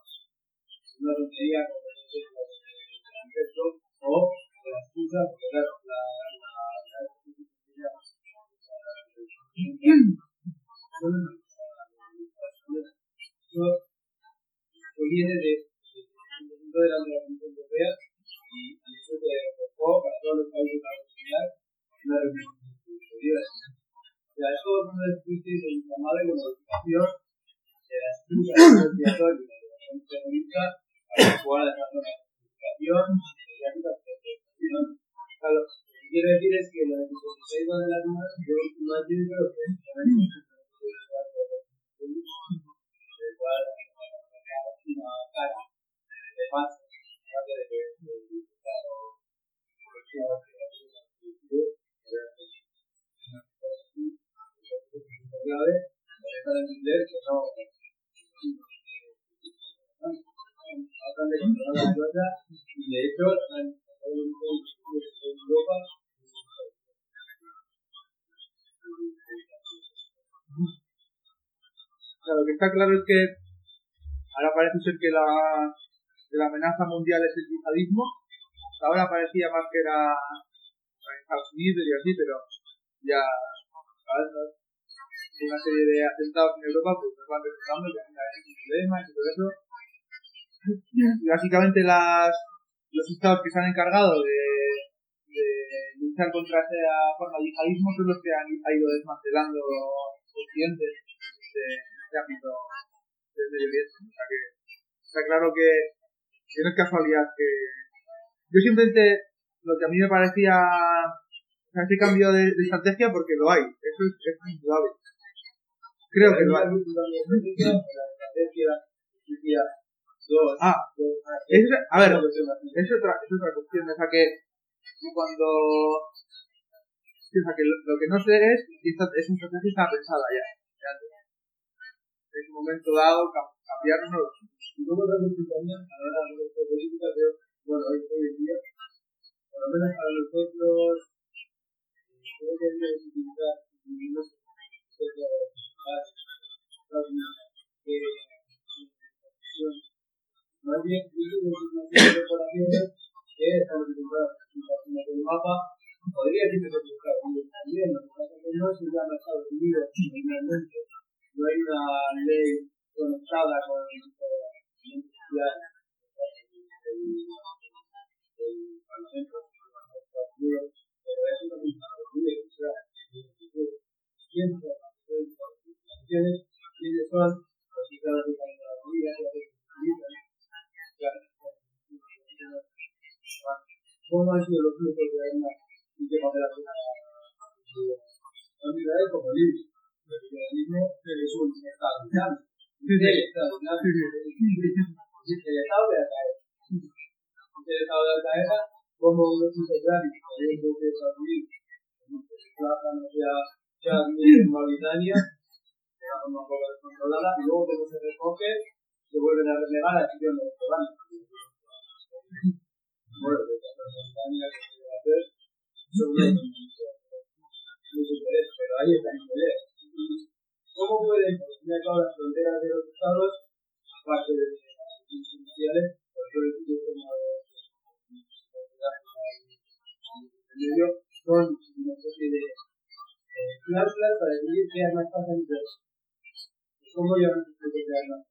Una tontería como es el o la excusa, porque claro, la, la, la, viene de, de la Unión Europea y, eso se enfocó para todos los países de la comunidad una reunión. O sea, eso es una especie de llamada modificación de la estructura de la terrorista jugar de lo que quiero decir es que de 16 de la luna, yo que no controlar la y de hecho en Europa Claro, lo que está claro es que ahora parece ser que la, la amenaza mundial es el yihadismo. Hasta ahora parecía más que era Estados Unidos y así, pero ya una serie de atentados en Europa, pues nos van resultando que hay problemas y todo eso. Y básicamente las, los estados que se han encargado de, de luchar contra esa forma de yihadismo son los que han, ido desmantelando Occidente de este ámbito Medio Oriente. O sea que está claro que, no es casualidad que yo simplemente lo que a mí me parecía o sea, ese cambio de, de estrategia porque lo hay, eso es, es indudable. Creo que lo hay. Ah, es, a ver, es otra, es otra cuestión, o sea que cuando o sea que lo, lo que no sé es si esta, esa estrategia está pensada ya, ya en un momento dado cambiar no y luego también también a la hora de política creo bueno hoy en día por lo menos para nosotros creo que debe utilizar no sé más bien, que están en mapa, podría que también lo que es Estados Unidos finalmente, no hay una ley conectada con la Parlamento de Estados Unidos, pero o sea, siempre vida, cómo han sido los flujos de armas y qué manera se han mirado como libre. El liberalismo es un estado dinámico. El estado dinámico. El estado de Al-Qaeda. El estado de Al-Qaeda, como unos integrales, por ejemplo, de Estados Unidos, que se plazan hacia Chad y Mauritania, de una poco descontrolada, y luego no se recoge, se vuelven a relegar a sitio donde se van. Bueno, pues la Mauritania que pero ahí está interés. ¿Cómo pueden, cabo, las fronteras de los estados, aparte de las sociales, por ejemplo, como medio, son una especie de cláusulas para decidir qué armas pasan y ¿Cómo. No qué no no no También apenas son unas armas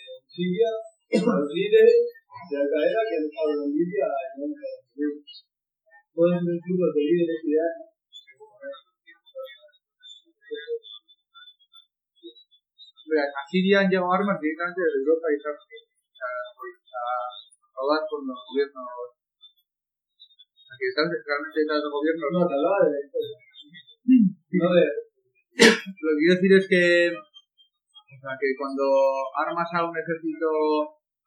Siria, los líderes de Al Qaeda que han estado en Libia y en Pueden ver grupos de líderes que ya. A Siria han llevado armas directamente desde Europa y Estados Unidos a robar con los gobiernos. que están realmente detrás del gobierno. No, te hablaba de. No, de. Lo que quiero decir es que o sea, que cuando armas a un ejército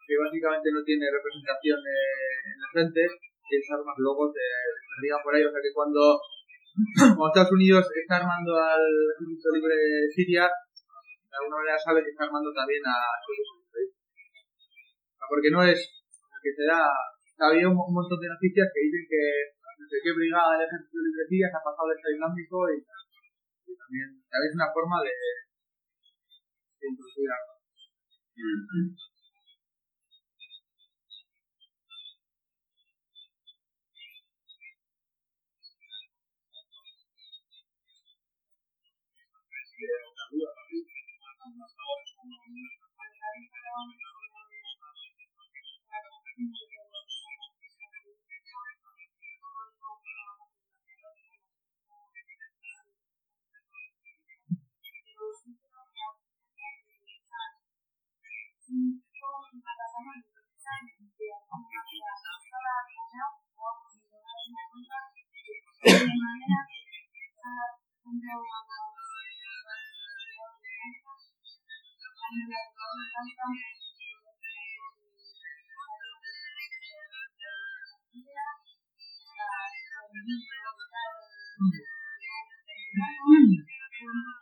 que básicamente no tiene representación en el frente, y esas armas luego te, digan por ahí. O sea, que cuando como Estados Unidos está armando al ejército libre de Siria, de alguna manera sabe que está armando también a porque no es que se da había un, montón de noticias que dicen que no sé qué brigada del ejército libre de Siria se ha pasado del Estado Islámico y, y también, también es una forma de, de armas. No sé si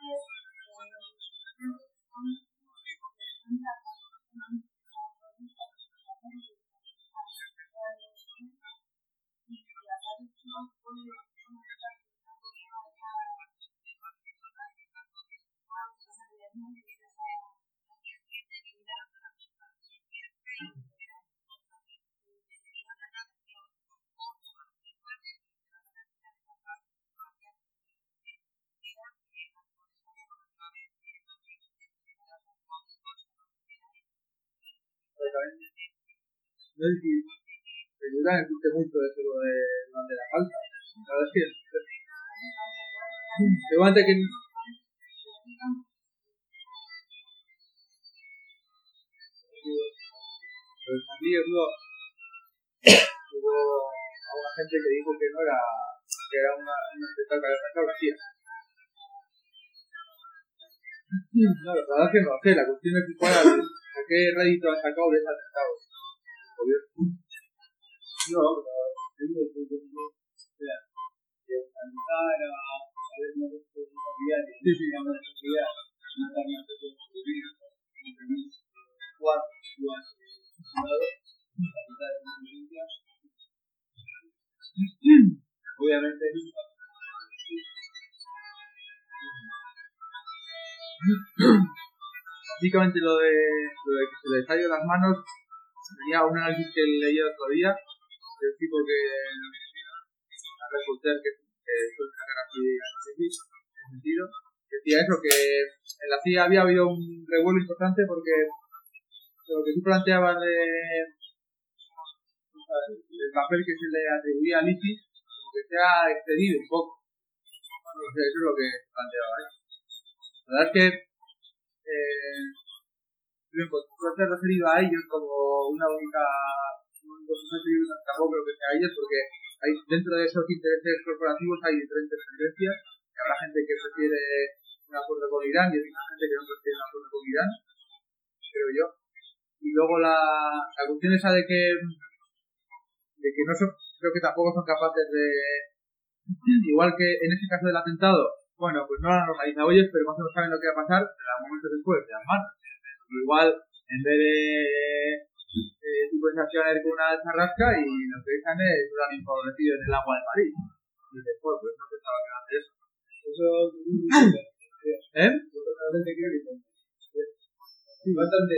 te ayuda, existe mucho eso de, de la falta. La que Levanta que Pero también hubo, hubo gente que dijo que no era que era una, una fotografía. No, la verdad es que no sé, la cuestión es que cuál, a qué rédito ha sacado de ese atentado. No, pero Obviamente Básicamente lo de, lo de que se le salió las manos tenía un análisis que tipo que reporter que suele sacar así análisis en sentido decía eso que en la CIA había habido un revuelo importante porque lo que tú planteabas de el papel que se le atribuía a Lisi como que se ha excedido un poco bueno, eso es lo que planteaba ¿eh? la verdad es que eh, puede ser referido a ellos como una única tampoco creo que sea a ellos porque hay dentro de esos intereses corporativos hay diferentes tendencias. Habrá gente que prefiere un acuerdo con Irán y hay gente que no prefiere un acuerdo con Irán creo yo. Y luego la, la cuestión esa de que de que no son, creo que tampoco son capaces de igual que en este caso del atentado bueno pues no lo han normalizado pero más o menos saben lo que va a pasar pero momentos después de las manos igual en vez de eh, tú puedes accionar con una charrasca y lo que dicen es un mismo recibe en el agua de París y después pues no pensaba que hacer eso eso ¿eh? bastante creo sí bastante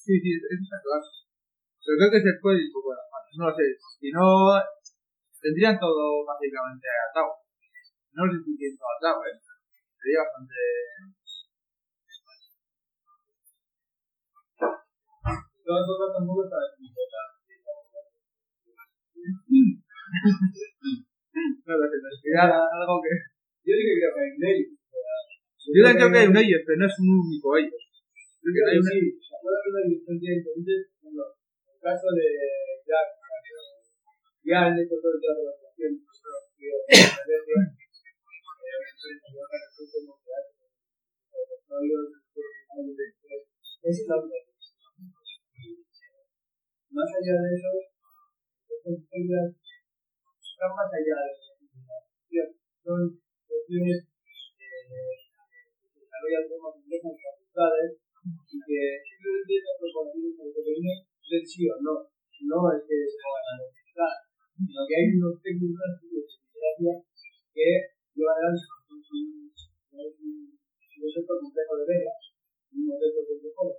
Sí, sí, eso está claro. Pero creo que se puede ir un poco de las manos. No lo sé. Si no, tendrían todo básicamente atado. No si tienen todo atado, ¿eh? Sería bastante. Todas está No lo sé, me algo que. Yo digo Yo también creo que hay un ellos, pero no es un único ellos. Creo que hay una... Sí, ¿se acuerdan de la diferencia entonces? En el caso de Jack, ya en esto todo el teatro de la relación, es la Más allá de eso, estas historias están más allá de la son cuestiones eh, que desarrollan formas complejas facultades y que simplemente proporciones que se viene es sí o no, no es que se van a necesitar, sino que hay unos técnicos de psicoterapia que llevarán un concepto complejo de Vega, un modelo que es mejor,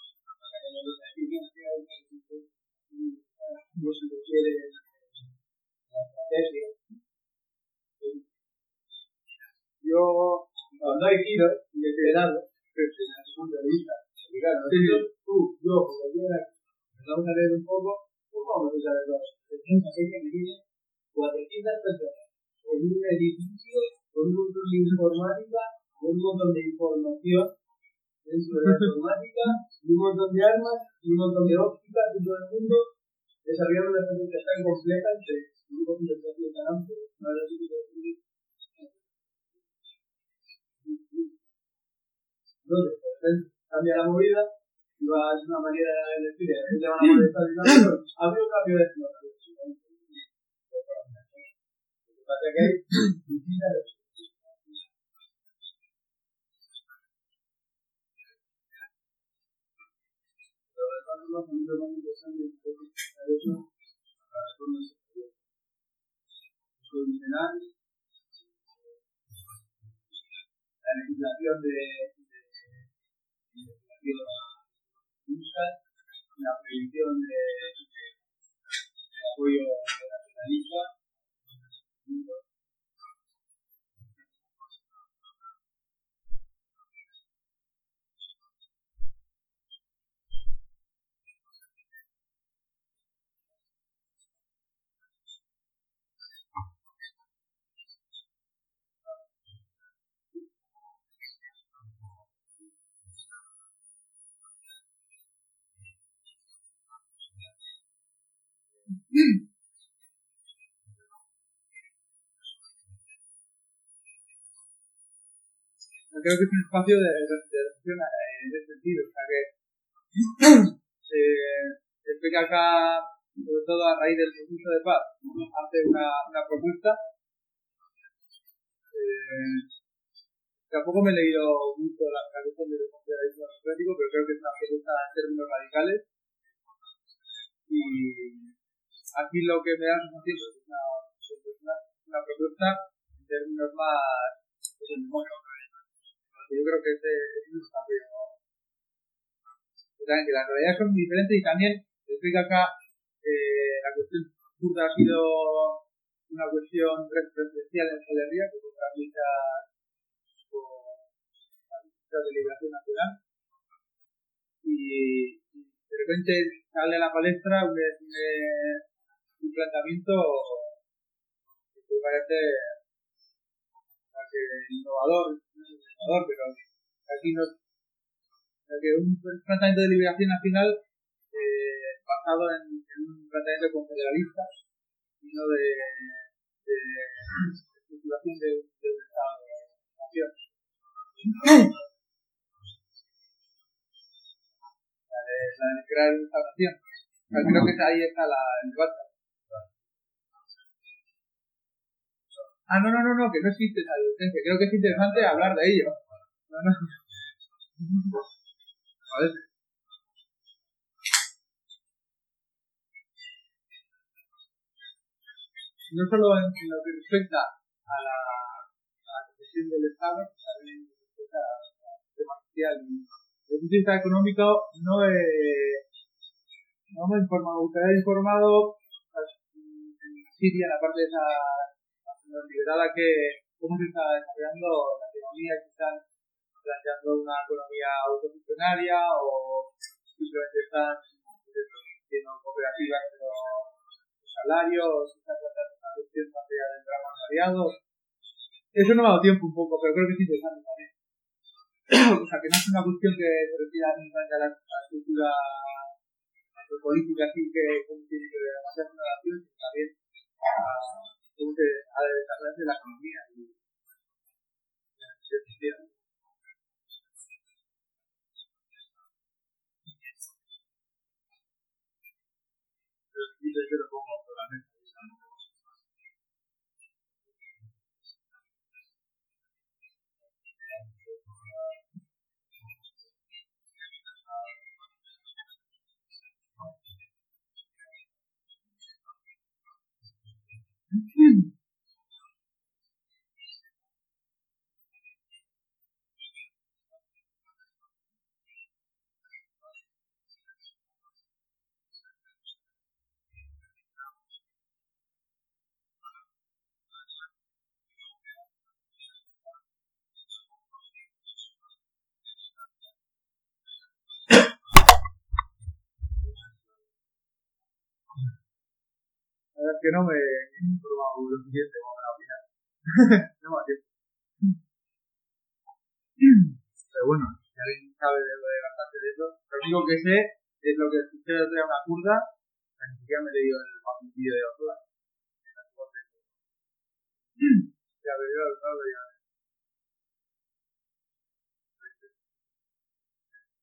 Yo, cuando hay giros, y he quedado, punto de vista, claro, tú, yo, cualquiera, empezamos a leer un poco, ¿cómo vamos a usar el vaso? Aquella que tiene 400 personas en un edificio con un montón de informática, con un montón de información la informática, y un montón de armas, un montón de ópticas y todo el mundo una estrategia tan compleja de grupos de investigación tan amplios, para entonces, repente cambia la movida y va a una manera de decir, de repente van a molestar y un cambio de que es que hay la legislación de, la prohibición de, apoyo nacionalista Creo que es un espacio de, reflexión en ese sentido. O sea que eh, explica acá, sobre todo a raíz del proceso de paz, hace una, propuesta. Eh, tampoco me he leído mucho la, la cuestión del confederalismo democrático, pero creo que es una propuesta en términos radicales. Y aquí lo que me da sensación es una, una, una propuesta en términos más pues, yo creo que ese es un cambio que las realidades son diferentes y también estoy acá eh, la cuestión kurda ha sido una cuestión referencial en Solería que lucha por la de liberación nacional. Y de repente sale a la palestra un, un, un planteamiento que me parece innovador, innovador, pero aquí no que un planteamiento de liberación nacional eh, basado en, en, un planteamiento confederalista y no de, de, de estructuración de, de un Estado de nación. La de, la de crear una nación. Creo que ahí está la, el debate. Ah, no, no, no, no, que no existe esa adolescencia. Creo que es interesante hablar de ello. No, no. No solo en, lo que respecta a la, a del Estado, también demasiado. Desde el punto de vista económico, no he, no me he informado, me gustaría informado en Siria, en la parte de esa liberada, que cómo se está desarrollando la economía, si están planteando una economía autofuncionaria o simplemente están haciendo cooperativas pero salarios, si están tratando una cuestión más allá del drama variado. Eso no me ha dado tiempo un poco, pero creo que es interesante también. o sea, que no es una cuestión que se refiere a la, la estructura política así que tiene que hacer una relación, sino también a cómo se ha de la economía y verdad es que no me he informado lo suficiente como para opinar. no me tiempo. Pero bueno, si alguien sabe de, de bastante de eso, lo único que sé es lo que escuché otro día una kurda, ni siquiera me he leído el vídeo de Osula. Ya, pero yo no ya.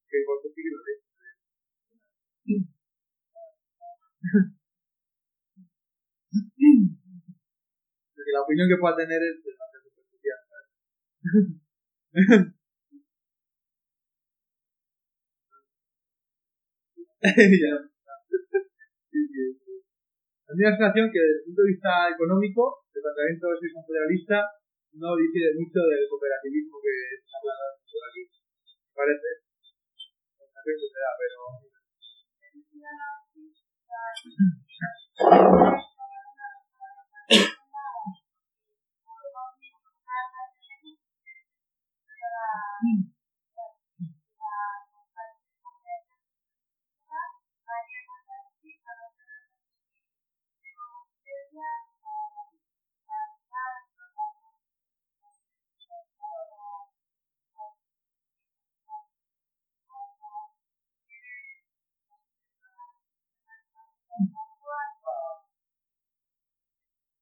Que por sí que lo leí. La opinión que pueda tener es de la superficial. A mí la sensación que desde el punto de vista económico, el planteamiento de ser confederalista no difiere mucho del cooperativismo que se habla por aquí. Me parece. que se da, pero. Yeah.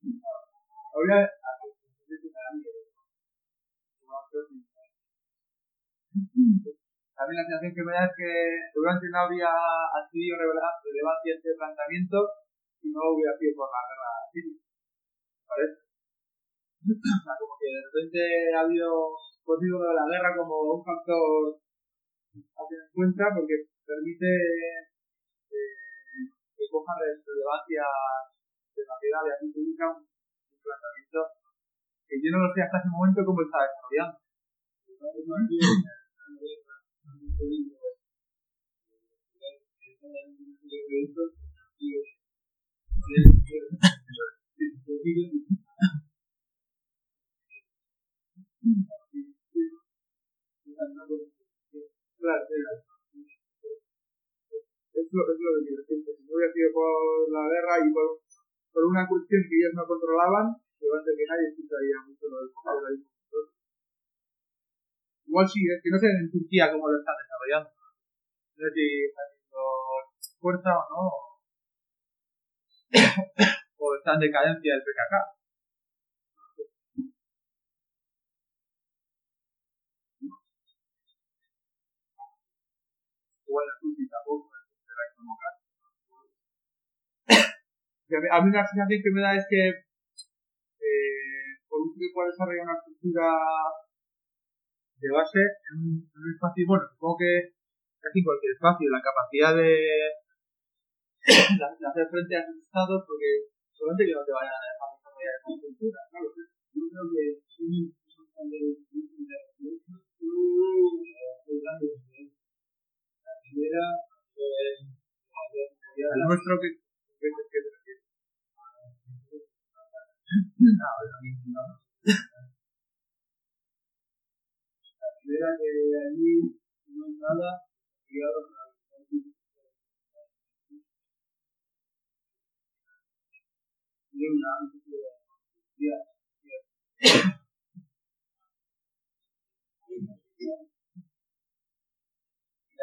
Ahora, también la sensación que me da es que seguramente no habría adquirido relevancia este planteamiento si no hubiera sido por la guerra civil. ¿Me parece? como que de repente ha habido consigo de la guerra como un factor a tener en cuenta porque permite eh, que coja relevancia de la y así pública un, un planteamiento que yo no lo sé hasta ese momento cómo está desarrollando. Claro, es lo, es lo que quiero decir. Si no hubiera sido por la guerra y por, por una cuestión que ellos no controlaban, seguramente que nadie escucharía mucho lo del. Igual sí, es que no sé en Turquía cómo lo están desarrollando. No sé si teniendo fuerza o no. o está en decadencia el PKK. Igual la Turquía tampoco a mí la sensación que me da es que eh, por un que pueda desarrollar una estructura de base en un, espacio, bueno, supongo que casi cualquier espacio, la capacidad de, hacer frente a esos estados, porque solamente que no te vayan a dejar desarrollar esa estructura, claro, yo creo que tiene un El nuestro que. que, que, La primera que allí no es nada, ligado a la una la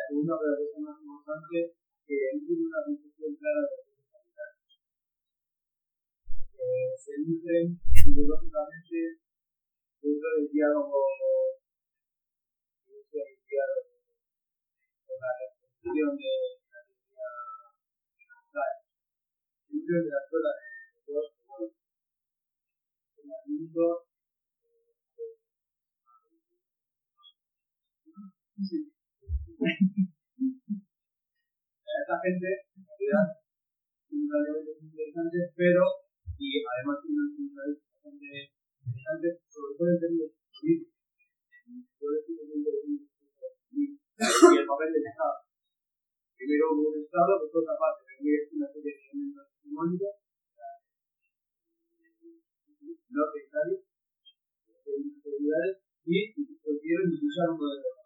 segunda pero es más importante que tiene una concepción clara es se nutren ideológicamente dentro del diálogo dentro de la de la teoría de la escuela de dos en el Sí. Esta gente, en realidad, tiene una realidad interesante, pero, y además tiene una realidad bastante interesante, sobre todo en términos políticos. Yo decir que y el papel del Estado. Primero hubo un Estado que fue capaz de reunir una serie de elementos hegemónicos, norte de Italia, y consiguieron impulsar un modelo de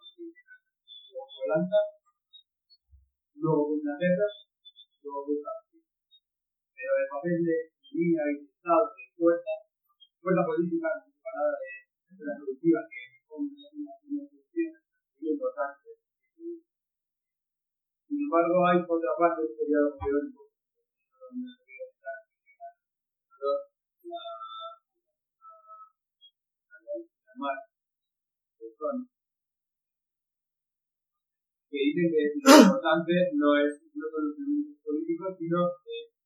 Holanda, luego Inglaterra, luego Francia. Pero el papel de línea y Estado, de fuerza, fuerza política separada de, de la productiva que son una solución muy. Sin embargo, hay otra parte del periodo teórico donde debería estar la, mar, el que dicen que lo importante no es los políticos, sino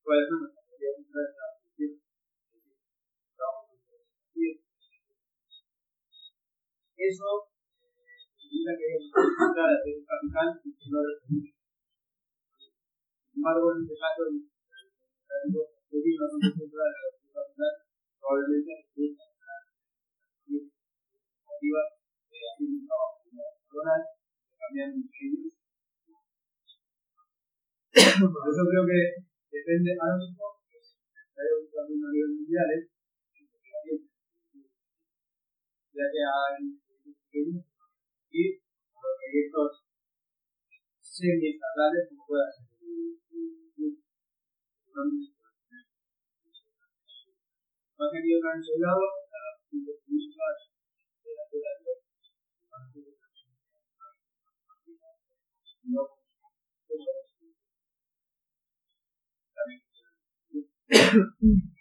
cuáles son las centrales de la producción. Eso que hay que centrar el capital y que no lo Sin embargo, en este caso, el una de la capital probablemente es la iniciativa de hacer un trabajo personal cambian entre ellos. Por eso creo que depende ahora mismo, hay también a nivel mundial, ya que hay y los proyectos semi-estatales como pueda ser más que han llegado a las políticas de la de no bueno.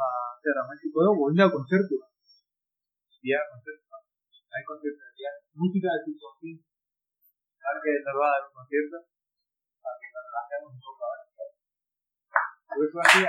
ma chiaramente puedo volver al concierto. Ya, concierto. Hay conciertos. Música de. Alguien que nos va a concierto. Para que nos relajemos un poco. Sí, sí.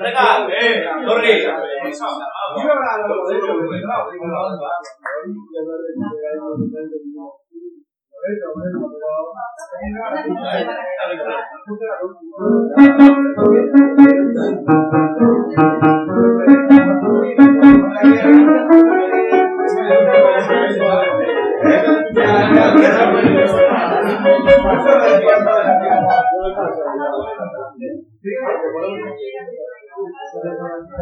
Regalo, eh, no